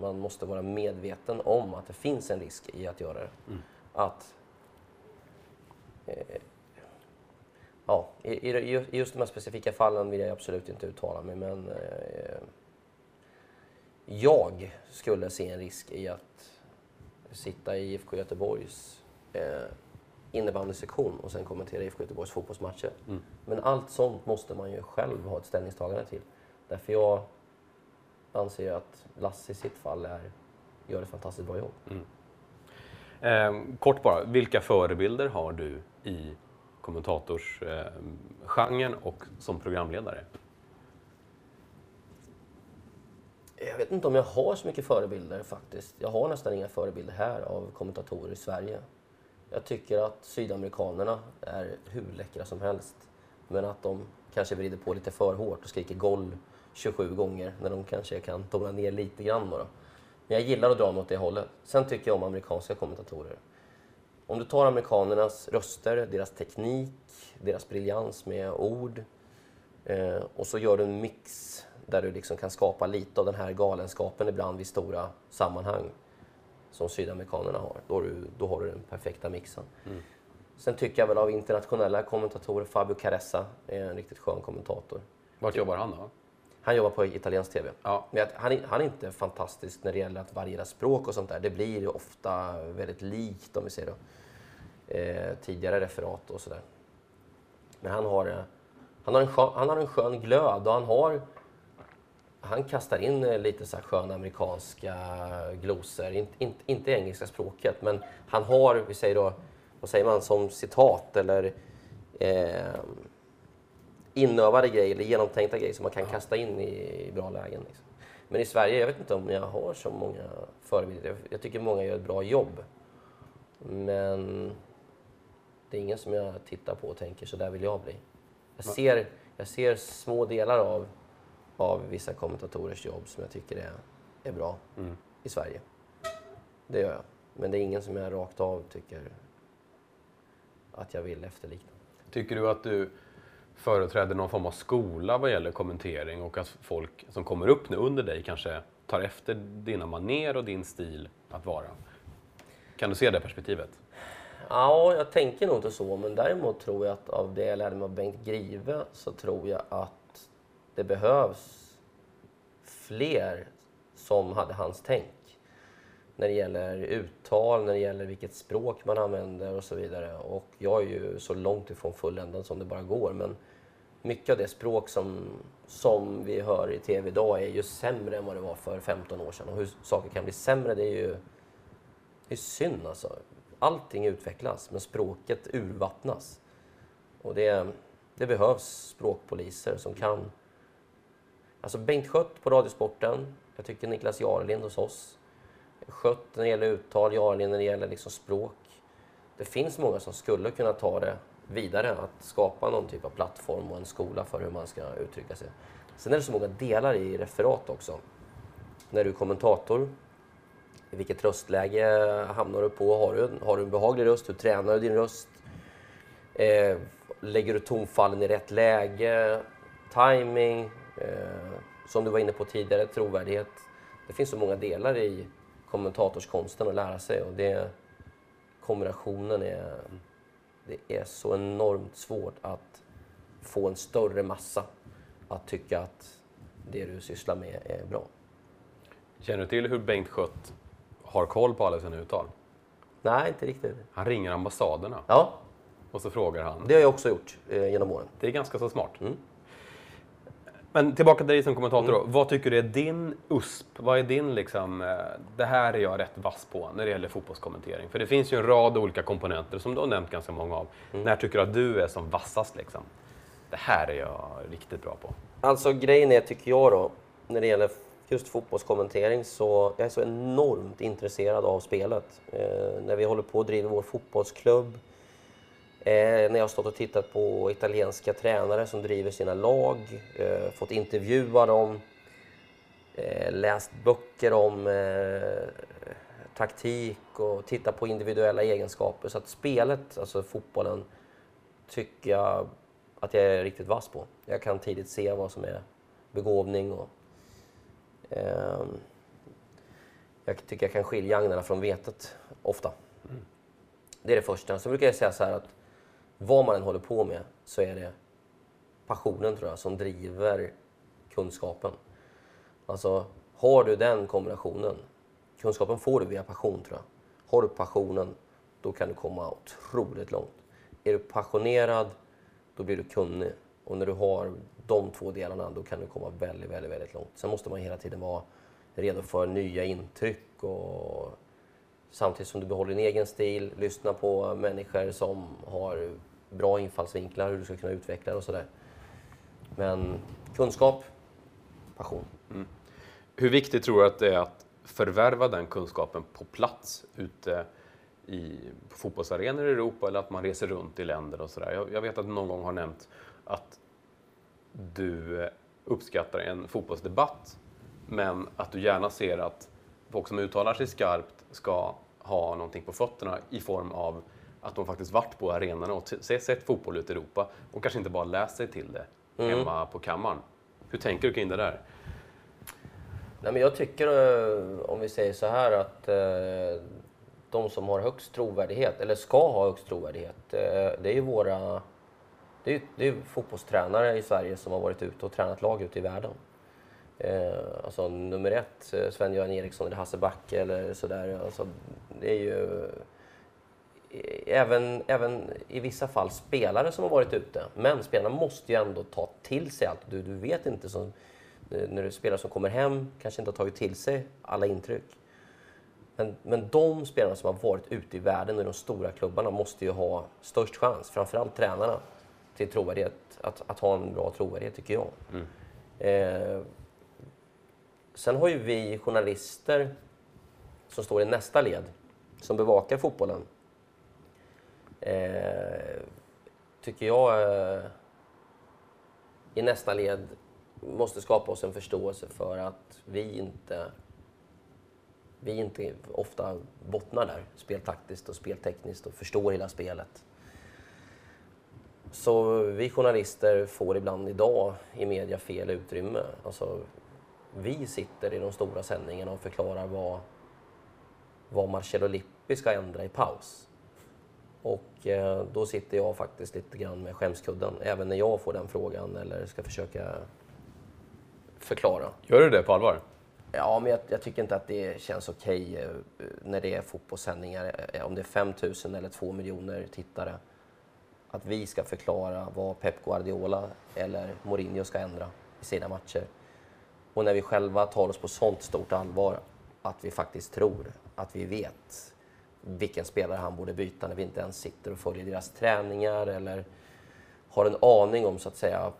man måste vara medveten om att det finns en risk i att göra det. Mm. Att eh, Ja, i, i, just de här specifika fallen vill jag absolut inte uttala mig, men eh, jag skulle se en risk i att sitta i IFK Göteborgs eh, innebandysektion och sen kommentera IFK Göteborgs fotbollsmatcher. Mm. Men allt sånt måste man ju själv ha ett ställningstagande till. Därför jag anser jag att Lasse i sitt fall är, gör ett fantastiskt bra jobb. Mm. Eh, kort bara, vilka förebilder har du i kommentatorsgenren eh, och som programledare? Jag vet inte om jag har så mycket förebilder faktiskt. Jag har nästan inga förebilder här av kommentatorer i Sverige. Jag tycker att sydamerikanerna är hur läckra som helst. Men att de kanske vrider på lite för hårt och skriker golv 27 gånger när de kanske kan tona ner lite grann bara. Men jag gillar att dra mig åt det hållet. Sen tycker jag om amerikanska kommentatorer. Om du tar amerikanernas röster, deras teknik, deras briljans med ord eh, och så gör du en mix där du liksom kan skapa lite av den här galenskapen ibland vid stora sammanhang som sydamerikanerna har. Då har du, då har du den perfekta mixen. Sen tycker jag väl av internationella kommentatorer, Fabio Caressa är en riktigt skön kommentator. Vart jobbar han då? Han jobbar på italiensk TV. Ja. Men han, är- han är inte fantastisk när det gäller att variera språk och sånt där. Det blir ju ofta väldigt likt om vi ser då. Eh, tidigare referat och sådär. Men han har, eh, han, har en skön, han har en skön glöd och han har han kastar in eh, lite så här sköna amerikanska glosor, inte, inte, inte engelska språket, men han har, vi säger då, vad säger man, som citat eller eh, inövade grejer eller genomtänkta grejer som man kan kasta in i, bra lägen. Liksom. Men i Sverige, jag vet inte om jag har så många förebilder. Jag- tycker många gör ett bra jobb. Men det är ingen som jag tittar på och tänker så där vill jag bli. Jag ser, jag ser små delar av, av vissa kommentatorers jobb som jag tycker är, är bra i Sverige. Det gör jag. Men det är ingen som jag rakt av tycker att jag vill efterlikna. Tycker du att du företräder någon form av skola vad gäller kommentering och att folk som kommer upp nu under dig kanske tar efter dina maner och din stil att vara? Kan du se det perspektivet? Ja, jag tänker nog inte så, men däremot tror jag att av det jag lärde mig av Bengt Grive så tror jag att det behövs fler som hade hans tänk. När det gäller uttal, när det gäller vilket språk man använder och så vidare. Och jag är ju så långt ifrån fulländad som det bara går, men mycket av det språk som, som vi hör i tv idag är ju sämre än vad det var för 15 år sedan. Och hur saker kan bli sämre, det är ju det är synd alltså. Allting utvecklas, men språket urvattnas. Och det, det behövs språkpoliser som kan... Alltså Bengt Schött på Radiosporten. Jag tycker Niklas Jarlind hos oss. Skött när det gäller uttal, Jarlind när det gäller liksom språk. Det finns många som skulle kunna ta det vidare, att skapa någon typ av plattform och en skola för hur man ska uttrycka sig. Sen är det så många delar i referat också. När du är kommentator, i vilket röstläge hamnar du på? Har du, har du en behaglig röst? Hur tränar du din röst? Eh, lägger du tonfallen i rätt läge? Timing? Eh, som du var inne på tidigare, trovärdighet. Det finns så många delar i kommentatorskonsten att lära sig och det, kombinationen är, det är så enormt svårt att få en större massa att tycka att det du sysslar med är bra. Känner du till hur Bengt Skött har koll på alla sina uttal? Nej, inte riktigt. Han ringer ambassaderna Ja, och så frågar han. det har jag också gjort eh, genom åren. Det är ganska så smart. Mm. Men tillbaka till dig som kommentator då. Vad tycker du är din USP? Vad är din liksom, eh, det här är jag rätt vass på när det gäller fotbollskommentering? För det finns ju en rad olika komponenter som du har nämnt ganska många av. När tycker du att du är som vassast liksom? Det här är jag riktigt bra på. Alltså grejen är, tycker jag då, när det gäller just fotbollskommentering så jag är så enormt intresserad av spelet. Eh, när vi håller på och driver vår fotbollsklubb, när jag har stått och tittat på italienska tränare som driver sina lag, eh, fått intervjua dem, eh, läst böcker om eh, taktik och tittat på individuella egenskaper. Så att spelet, alltså fotbollen, tycker jag att jag är riktigt vass på. Jag kan tidigt se vad som är begåvning och ehm, jag tycker jag kan skilja agnarna från vetet ofta. Det är det första. Så brukar jag säga så här att vad man än håller på med så är det passionen tror jag som driver kunskapen. Alltså, har du den kombinationen, kunskapen får du via passion tror jag. Har du passionen, då kan du komma otroligt långt. Är du passionerad, då blir du kunnig. Och när du har de två delarna, då kan du komma väldigt, väldigt, väldigt långt. Sen måste man hela tiden vara redo för nya intryck och samtidigt som du behåller din egen stil, lyssna på människor som har bra infallsvinklar, hur du ska kunna utveckla det och sådär. Men kunskap, passion. Mm. Hur viktigt tror du att det är att förvärva den kunskapen på plats ute i, på fotbollsarenor i Europa eller att man reser runt i länder och sådär? Jag, jag vet att du någon gång har nämnt att du uppskattar en fotbollsdebatt men att du gärna ser att folk som uttalar sig skarpt ska ha någonting på fötterna i form av att de faktiskt varit på arenorna och sett fotboll ute i Europa och kanske inte bara läst sig till det hemma på kammaren. Hur tänker du kring det där? Nej, men jag tycker, eh, om vi säger så här, att eh, de som har högst trovärdighet, eller ska ha högst trovärdighet, eh, det är ju våra... Det är, det är fotbollstränare i Sverige som har varit ute och tränat lag ute i världen. Eh, alltså nummer ett, eh, Sven-Göran Eriksson eller Hasse Backe eller sådär. Alltså, det är ju eh, även, även i vissa fall spelare som har varit ute. Men spelarna måste ju ändå ta till sig allt. Du, du vet inte, som, eh, när du spelar som kommer hem, kanske inte har tagit till sig alla intryck. Men, men de spelarna som har varit ute i världen och i de stora klubbarna måste ju ha störst chans, framförallt tränarna, till trovärdighet, att, att ha en bra trovärdighet tycker jag. Eh, sen har ju vi journalister som står i nästa led, som bevakar fotbollen. Eh, tycker jag eh, i nästa led måste skapa oss en förståelse för att vi inte vi inte ofta bottnar där speltaktiskt och speltekniskt och förstår hela spelet. Så vi journalister får ibland idag i media fel utrymme. Alltså, vi sitter i de stora sändningarna och förklarar vad, vad Marcello Lippi ska ändra i paus. Och eh, då sitter jag faktiskt lite grann med skämskudden, även när jag får den frågan eller ska försöka förklara. Gör du det på allvar? Ja, men jag, jag tycker inte att det känns okej eh, när det är fotbollssändningar, eh, om det är 5 000 eller 2 miljoner tittare, att vi ska förklara vad Pep Guardiola eller Mourinho ska ändra i sina matcher. Och när vi själva tar oss på sånt stort allvar, att vi faktiskt tror att vi vet vilken spelare han borde byta när vi inte ens sitter och följer deras träningar eller har en aning om så att säga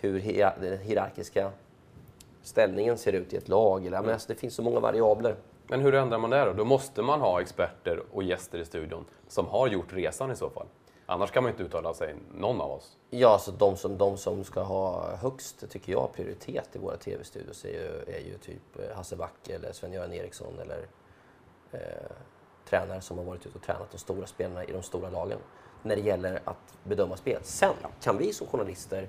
hur hier- den hierarkiska ställningen ser ut i ett lag. Eller, men alltså, det finns så många variabler. Men hur ändrar man det då? Då måste man ha experter och gäster i studion som har gjort resan i så fall. Annars kan man inte uttala sig, någon av oss. Ja, alltså de som, de som ska ha högst, tycker jag, prioritet i våra tv-studios är ju, är ju typ eh, Hasse Backe eller Sven-Göran Eriksson eller eh, tränare som har varit ute och tränat de stora spelarna i de stora lagen. När det gäller att bedöma spel. Sen kan vi som journalister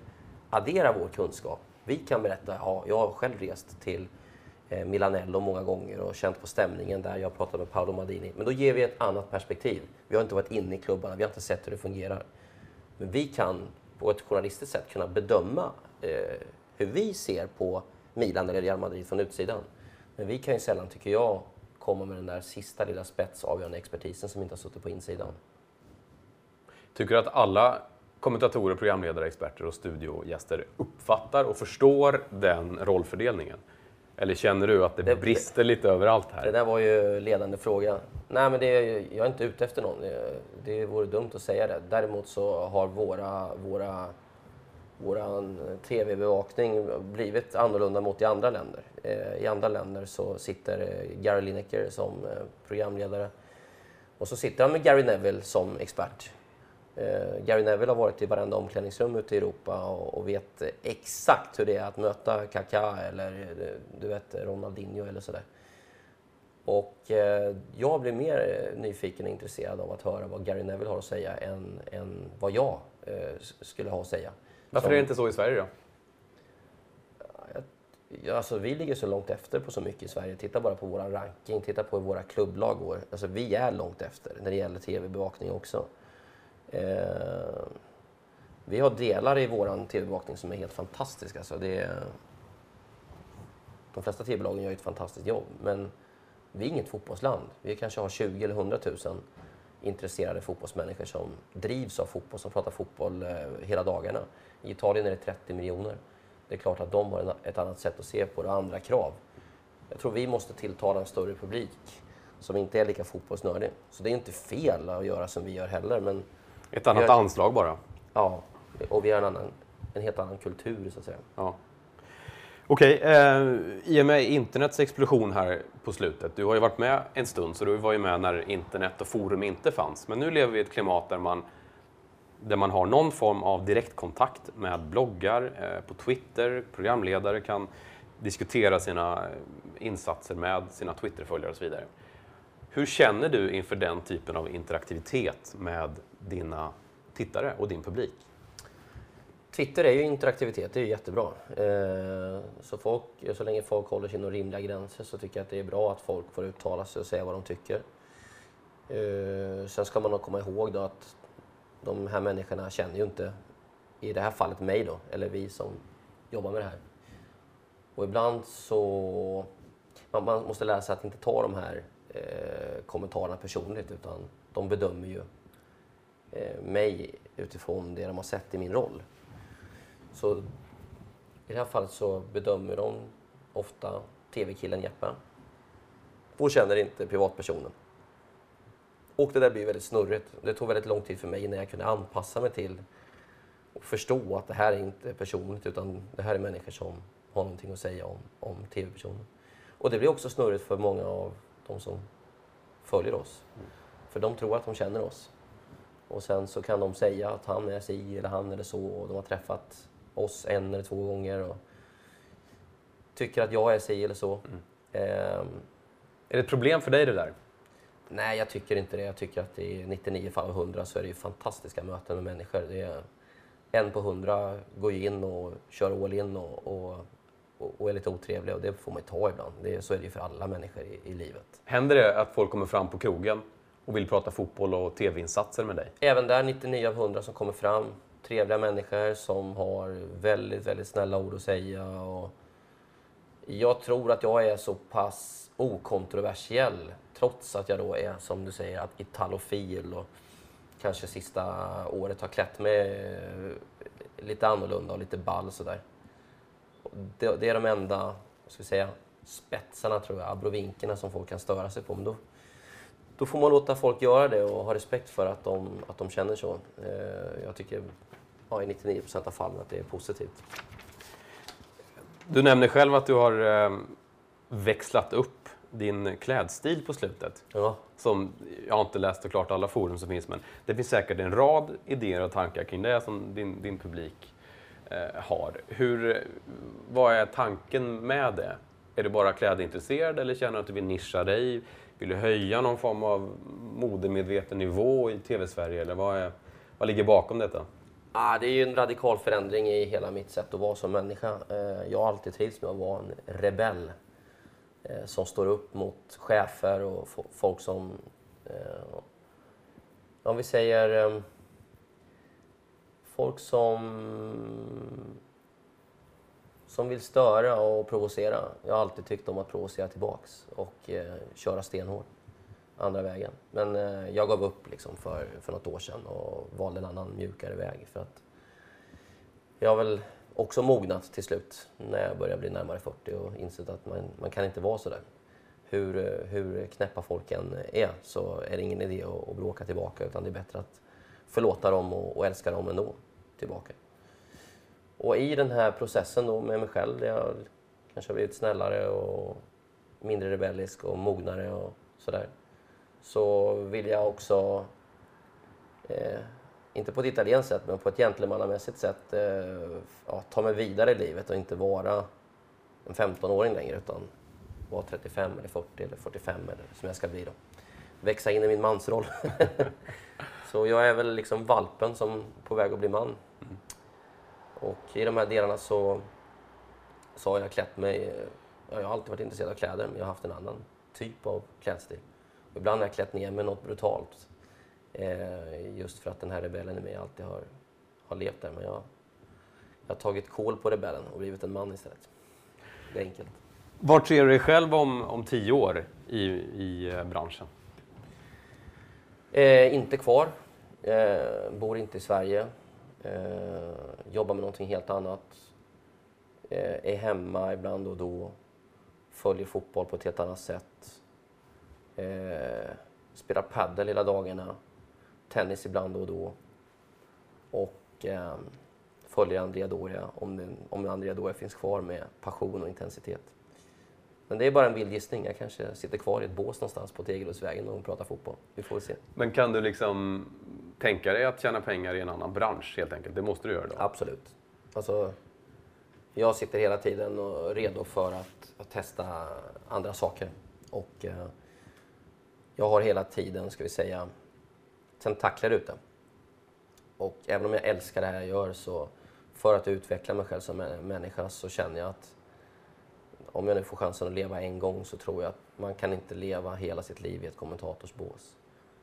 addera vår kunskap. Vi kan berätta, ja, jag har själv rest till Eh, Milanello många gånger och känt på stämningen där. Jag pratade med Paolo Maldini. Men då ger vi ett annat perspektiv. Vi har inte varit inne i klubbarna, vi har inte sett hur det fungerar. Men vi kan på ett journalistiskt sätt kunna bedöma eh, hur vi ser på Milan eller Real Madrid från utsidan. Men vi kan ju sällan, tycker jag, komma med den där sista lilla spetsavgörande expertisen som inte har suttit på insidan. Tycker du att alla kommentatorer, programledare, experter och studiogäster uppfattar och förstår den rollfördelningen? Eller känner du att det, Det- brister lite överallt Det här? där var ju ledande fråga. Nej, men det jag är inte ute efter någon. Det- Det vore dumt att säga det. Däremot så har våra, våra, våran tv-bevakning blivit annorlunda mot i andra länder. Eh, I andra länder så sitter eh, Gary Lineker som eh, programledare och så sitter han med Gary Neville som expert. Eh, Gary Neville har varit i varenda omklädningsrum ute i Europa och, vet exakt hur det är att möta Kaká eller eh, du vet Ronaldinho eller sådär. Och eh, jag blir mer nyfiken och intresserad av att höra vad Gary Neville har att säga än, än vad jag skulle ha att säga. Varför Som- är det inte så i Sverige då? Ja, alltså, vi ligger så långt efter på så mycket i Sverige. Titta bara på vår ranking, titta på hur våra klubblag går. Alltså, vi är långt efter när det gäller tv-bevakning också. Eh, vi har delar i vår tv-bevakning som är helt fantastiska. Så det är, de flesta tv-bolagen gör ett fantastiskt jobb, men vi är inget fotbollsland. Vi kanske har 20 eller 100 000 intresserade fotbollsmänniskor som drivs av fotboll, som pratar fotboll eh, hela dagarna. I Italien är det 30 miljoner. Det är klart att de har ett annat sätt att se på det och andra krav. Jag tror vi måste tilltala en större publik som inte är lika fotbollsnördig. Så det är inte fel att göra som vi gör heller, men ett annat Jag- anslag bara. ja, och vi har en, annan, en helt annan kultur så att säga. Ja. Okej, eh, i och med internets explosion här på slutet. Du har ju varit med en stund, så du var ju med när internet och forum inte fanns. Men nu lever vi i ett klimat där man, där man har någon form av direktkontakt med bloggar, eh, på Twitter, programledare kan diskutera sina eh, insatser med sina Twitterföljare och så vidare. Hur känner du inför den typen av interaktivitet med dina tittare och din publik? Twitter är ju interaktivitet, det är ju jättebra. Eh, så, folk, så länge folk håller sig inom rimliga gränser så tycker jag att det är bra att folk får uttala sig och säga vad de tycker. Eh, sen ska man nog komma ihåg då att de här människorna känner ju inte, i det här fallet mig då, eller vi som jobbar med det här. Och ibland så, man, man måste lära sig att inte ta de här eh, kommentarerna personligt utan de bedömer ju eh, mig utifrån det de har sett i min roll. Så i det här fallet så bedömer de ofta TV-killen Jeppe och känner inte privatpersonen. Och det där blir väldigt snurrigt. Det tog väldigt lång tid för mig innan jag kunde anpassa mig till och förstå att det här är inte personligt utan det här är människor som har någonting att säga om, om TV-personen. Och det blir också snurrigt för många av de som följer oss. För de tror att de känner oss. Och sen så kan de säga att han är si eller han eller så och de har träffat oss en eller två gånger och tycker att jag är si eller så. Mm. Eh, är det ett problem för dig det där? Nej, jag tycker inte det. Jag tycker att i 99 fall av 100 så är det ju fantastiska möten med människor. Det är, en på hundra går ju in och kör all in och, och, och är lite otrevliga och det får man ju ta ibland. Det, så är det ju för alla människor i, i livet. Händer det att folk kommer fram på krogen och vill prata fotboll och tv-insatser med dig? Även där 99 av 100 som kommer fram. Trevliga människor som har väldigt, väldigt snälla ord att säga. Och jag tror att jag är så pass okontroversiell trots att jag då är, som du säger, att italofil och kanske sista året har klätt mig lite annorlunda och lite ball sådär. Det, det är de enda, ska vi säga, spetsarna tror jag, abrovinkerna som folk kan störa sig på. Men då, då får man låta folk göra det och ha respekt för att de, att de känner så. Eh, jag tycker ja, i 99 procent av fallen att det är positivt. Du nämner själv att du har eh, växlat upp din klädstil på slutet. Ja. Som, jag har inte läst och klart alla forum som finns, men det finns säkert en rad idéer och tankar kring det som din, din publik Eh, har. Hur, vad är tanken med det? Är du bara klädintresserad eller känner du att du vill nischa dig? Vill du höja någon form av modemedveten nivå i TV-Sverige? Eller vad, är, vad ligger bakom detta? Ah, det är ju en radikal förändring i hela mitt sätt att vara som människa. Eh, jag har alltid trivts med att vara en rebell eh, som står upp mot chefer och folk som... Eh, om vi säger... Ehm, Folk som som vill störa och provocera. Jag har alltid tyckt om att provocera tillbaks och eh, köra stenhårt andra vägen. Men eh, jag gav upp liksom för, för något år sedan och valde en annan mjukare väg. För att jag har väl också mognat till slut när jag börjar bli närmare 40 och insett att man, man kan inte vara så där. Hur, eh, hur knäppa folk än är så är det ingen idé att, att bråka tillbaka utan det är bättre att förlåta dem och, och älska dem ändå tillbaka. Och i den här processen då med mig själv, där jag kanske har blivit snällare och mindre rebellisk och mognare och sådär, så vill jag också, eh, inte på ett italienskt sätt, men på ett gentlemannamässigt sätt, eh, ja, ta mig vidare i livet och inte vara en 15-åring längre, utan vara 35 eller 40 eller 45 eller som jag ska bli då. Växa in i min mansroll. så jag är väl liksom valpen som på väg att bli man. Och i de här delarna så, så har jag klätt mig... Jag har alltid varit intresserad av kläder, men jag har haft en annan typ av klädstil. Och ibland har jag klätt ner mig något brutalt. Eh, just för att den här rebellen i mig alltid har, har levt där. Men jag, jag har tagit kol på rebellen och blivit en man istället. Det är enkelt. Var ser du dig själv om, om tio år i, i eh, branschen? Eh, inte kvar. Eh, bor inte i Sverige. Eh, jobbar med någonting helt annat. Eh, är hemma ibland och då. Följer fotboll på ett helt annat sätt. Eh, spelar padel hela dagarna. Tennis ibland och då. Och eh, följer Andrea Doria om, den, om Andrea Doria finns kvar med passion och intensitet. Men det är bara en vild gissning. Jag kanske sitter kvar i ett bås någonstans på Tegeluddsvägen och pratar fotboll. Vi får se. Men kan du liksom tänka dig att tjäna pengar i en annan bransch helt enkelt? Det måste du göra då? Absolut. Alltså, jag sitter hela tiden och är redo för att, att testa andra saker. Och eh, jag har hela tiden, ska vi säga, tentakler ute. Och även om jag älskar det här jag gör så för att utveckla mig själv som människa så känner jag att om jag nu får chansen att leva en gång så tror jag att man kan inte leva hela sitt liv i ett kommentatorsbås.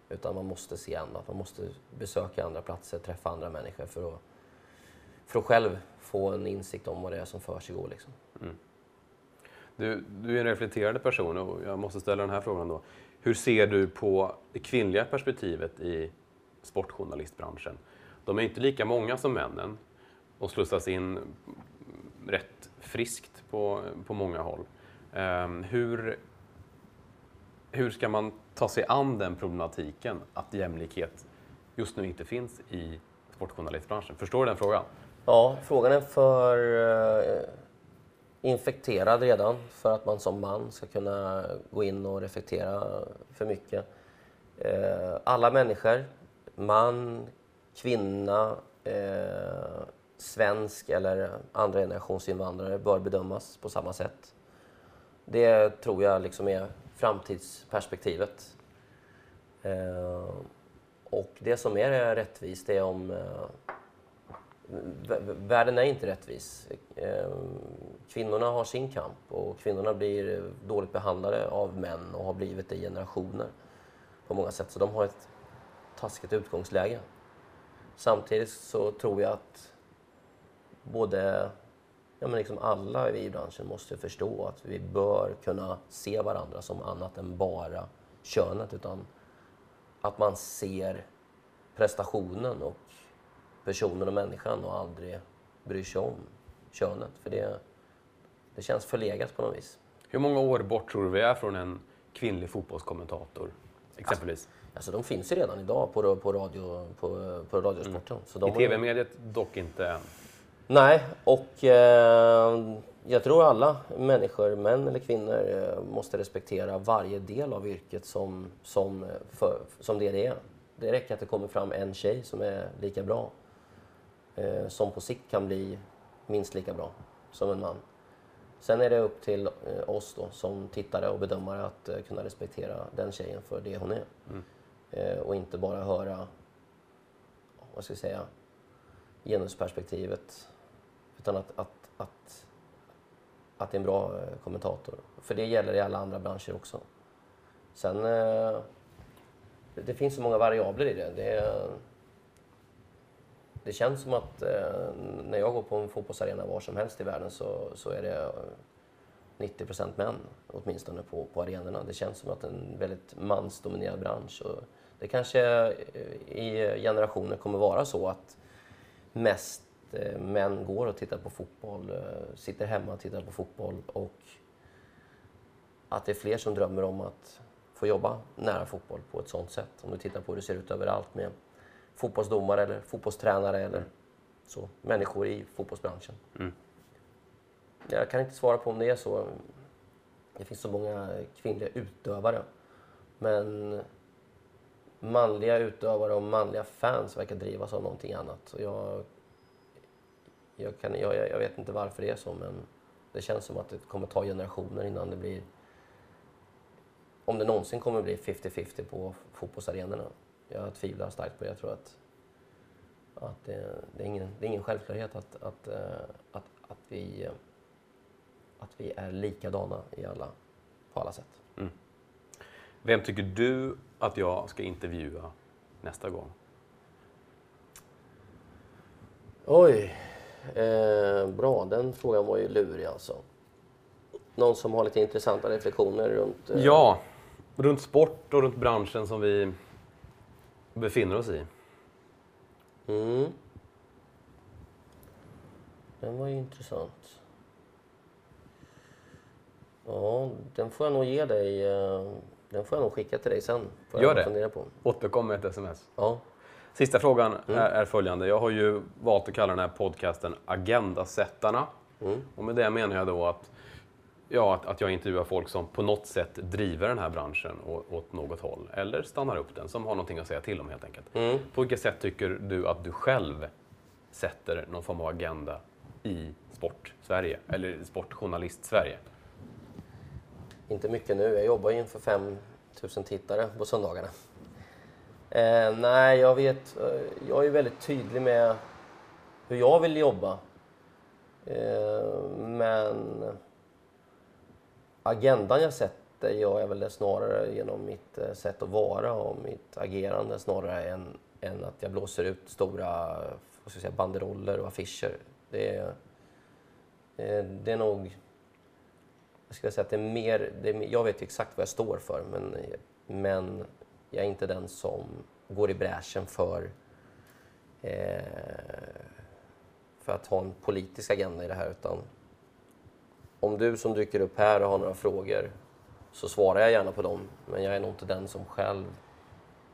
Utan man måste se annat, man måste besöka andra platser, träffa andra människor för att, för att själv få en insikt om vad det är som för sig går. Liksom. Mm. Du, du är en reflekterande person och jag måste ställa den här frågan då. Hur ser du på det kvinnliga perspektivet i sportjournalistbranschen? De är inte lika många som männen och slussas in rätt friskt på, på många håll. Um, hur, hur ska man ta sig an den problematiken att jämlikhet just nu inte finns i sportjournalistbranschen? Förstår du den frågan? Ja, frågan är för uh, infekterad redan för att man som man ska kunna gå in och reflektera för mycket. Uh, alla människor, man, kvinna, uh, svensk eller andra generations invandrare bör bedömas på samma sätt. Det tror jag liksom är framtidsperspektivet. Eh, och det som är eh, rättvist är om... Eh, världen är inte rättvis. Eh, kvinnorna har sin kamp och kvinnorna blir eh, dåligt behandlade av män och har blivit det i generationer på många sätt. Så de har ett taskigt utgångsläge. Samtidigt så tror jag att både ja, men liksom alla i branschen måste förstå att vi bör kunna se varandra som annat än bara könet. Utan att man ser prestationen och personen och människan och aldrig bryr sig om könet. För det, det känns förlegat på något vis. Hur många år bort tror du vi är från en kvinnlig fotbollskommentator? Exempelvis. Alltså, alltså de finns ju redan idag på, på, radio, på, på Radiosporten. Mm. I tv-mediet dock inte än. Nej, och eh, jag tror alla människor, män eller kvinnor, eh, måste respektera varje del av yrket som, som, för, som det det är. Det räcker att det kommer fram en tjej som är lika bra. Eh, som på sikt kan bli minst lika bra som en man. Sen är det upp till eh, oss då, som tittare och bedömare att eh, kunna respektera den tjejen för det hon är. Mm. Eh, och inte bara höra, vad ska jag säga, genusperspektivet utan att, att, att, att det är en bra eh, kommentator. För det gäller i alla andra branscher också. Sen, eh, det finns så många variabler i det. Det, det känns som att eh, när jag går på en fotbollsarena var som helst i världen så, så är det eh, 90% män åtminstone på, på arenorna. Det känns som att det är en väldigt mansdominerad bransch. Och det kanske eh, i generationer kommer vara så att mest Eh, män går och tittar på fotboll, eh, sitter hemma och tittar på fotboll och att det är fler som drömmer om att få jobba nära fotboll på ett sånt sätt. Om du tittar på hur det ser ut överallt med fotbollsdomare eller fotbollstränare eller så, människor i fotbollsbranschen. Mm. Jag kan inte svara på om det är så. Det finns så många kvinnliga utövare. Men manliga utövare och manliga fans verkar drivas av någonting annat. Och jag jag, kan, jag, jag vet inte varför det är så, men det känns som att det kommer ta generationer innan det blir... Om det någonsin kommer bli 50-50 på fotbollsarenorna. Jag tvivlar starkt på det. Jag tror att, att det, det, är ingen, det är ingen självklarhet att, att, eh, att, att, vi, att vi är likadana i alla, på alla sätt. Mm. Vem tycker du att jag ska intervjua nästa gång? Oj. Eh, bra, den frågan var ju lurig alltså. Någon som har lite intressanta reflektioner runt... Eh... Ja, runt sport och runt branschen som vi befinner oss i. Mm. Den var ju intressant. Ja, den får jag nog ge dig. Eh, den får jag nog skicka till dig sen. Gör det. Återkom med ett sms. Ja. Sista frågan mm. är, är, följande. Jag har ju valt att kalla den här podcasten Agendasättarna. Mm. Och med det menar jag då att, ja, att, att jag intervjuar folk som på något sätt driver den här branschen åt, åt något håll. Eller stannar upp den, som har någonting att säga till om helt enkelt. Mm. På vilket sätt tycker du att du själv sätter någon form av agenda i sport-Sverige? Eller sportjournalist-Sverige? Inte mycket nu. Jag jobbar ju inför 5 000 tittare på söndagarna. Eh, nej, jag vet. Eh, jag är väldigt tydlig med hur jag vill jobba Eh, men agendan jag sätter gör jag väl det snarare genom mitt eh, sätt att vara och mitt agerande snarare än, än att jag blåser ut stora vad ska jag säga, banderoller och affischer. Det är, eh, det är nog... Jag skulle säga att det är mer... Det är, jag vet ju exakt vad jag står för men, men jag är inte den som går i bräschen för eh, för att ha en politisk agenda i det här. Utan om du som dyker upp här har några frågor så svarar jag gärna på dem. Men jag är nog inte den som själv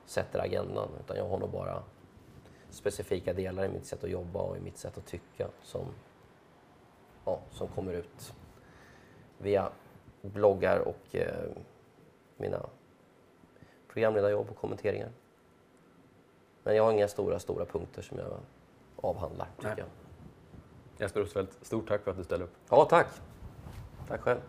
sätter agendan. Utan jag har nog bara specifika delar i mitt sätt att jobba och i mitt sätt att tycka som, ja, som kommer ut via bloggar och eh, mina programledarjobb och kommenteringar. Men jag har inga stora, stora punkter som jag avhandlar, tycker Nej. jag. Jesper Rosfeldt, stort tack för att du ställde upp. Ja, tack. Tack själv.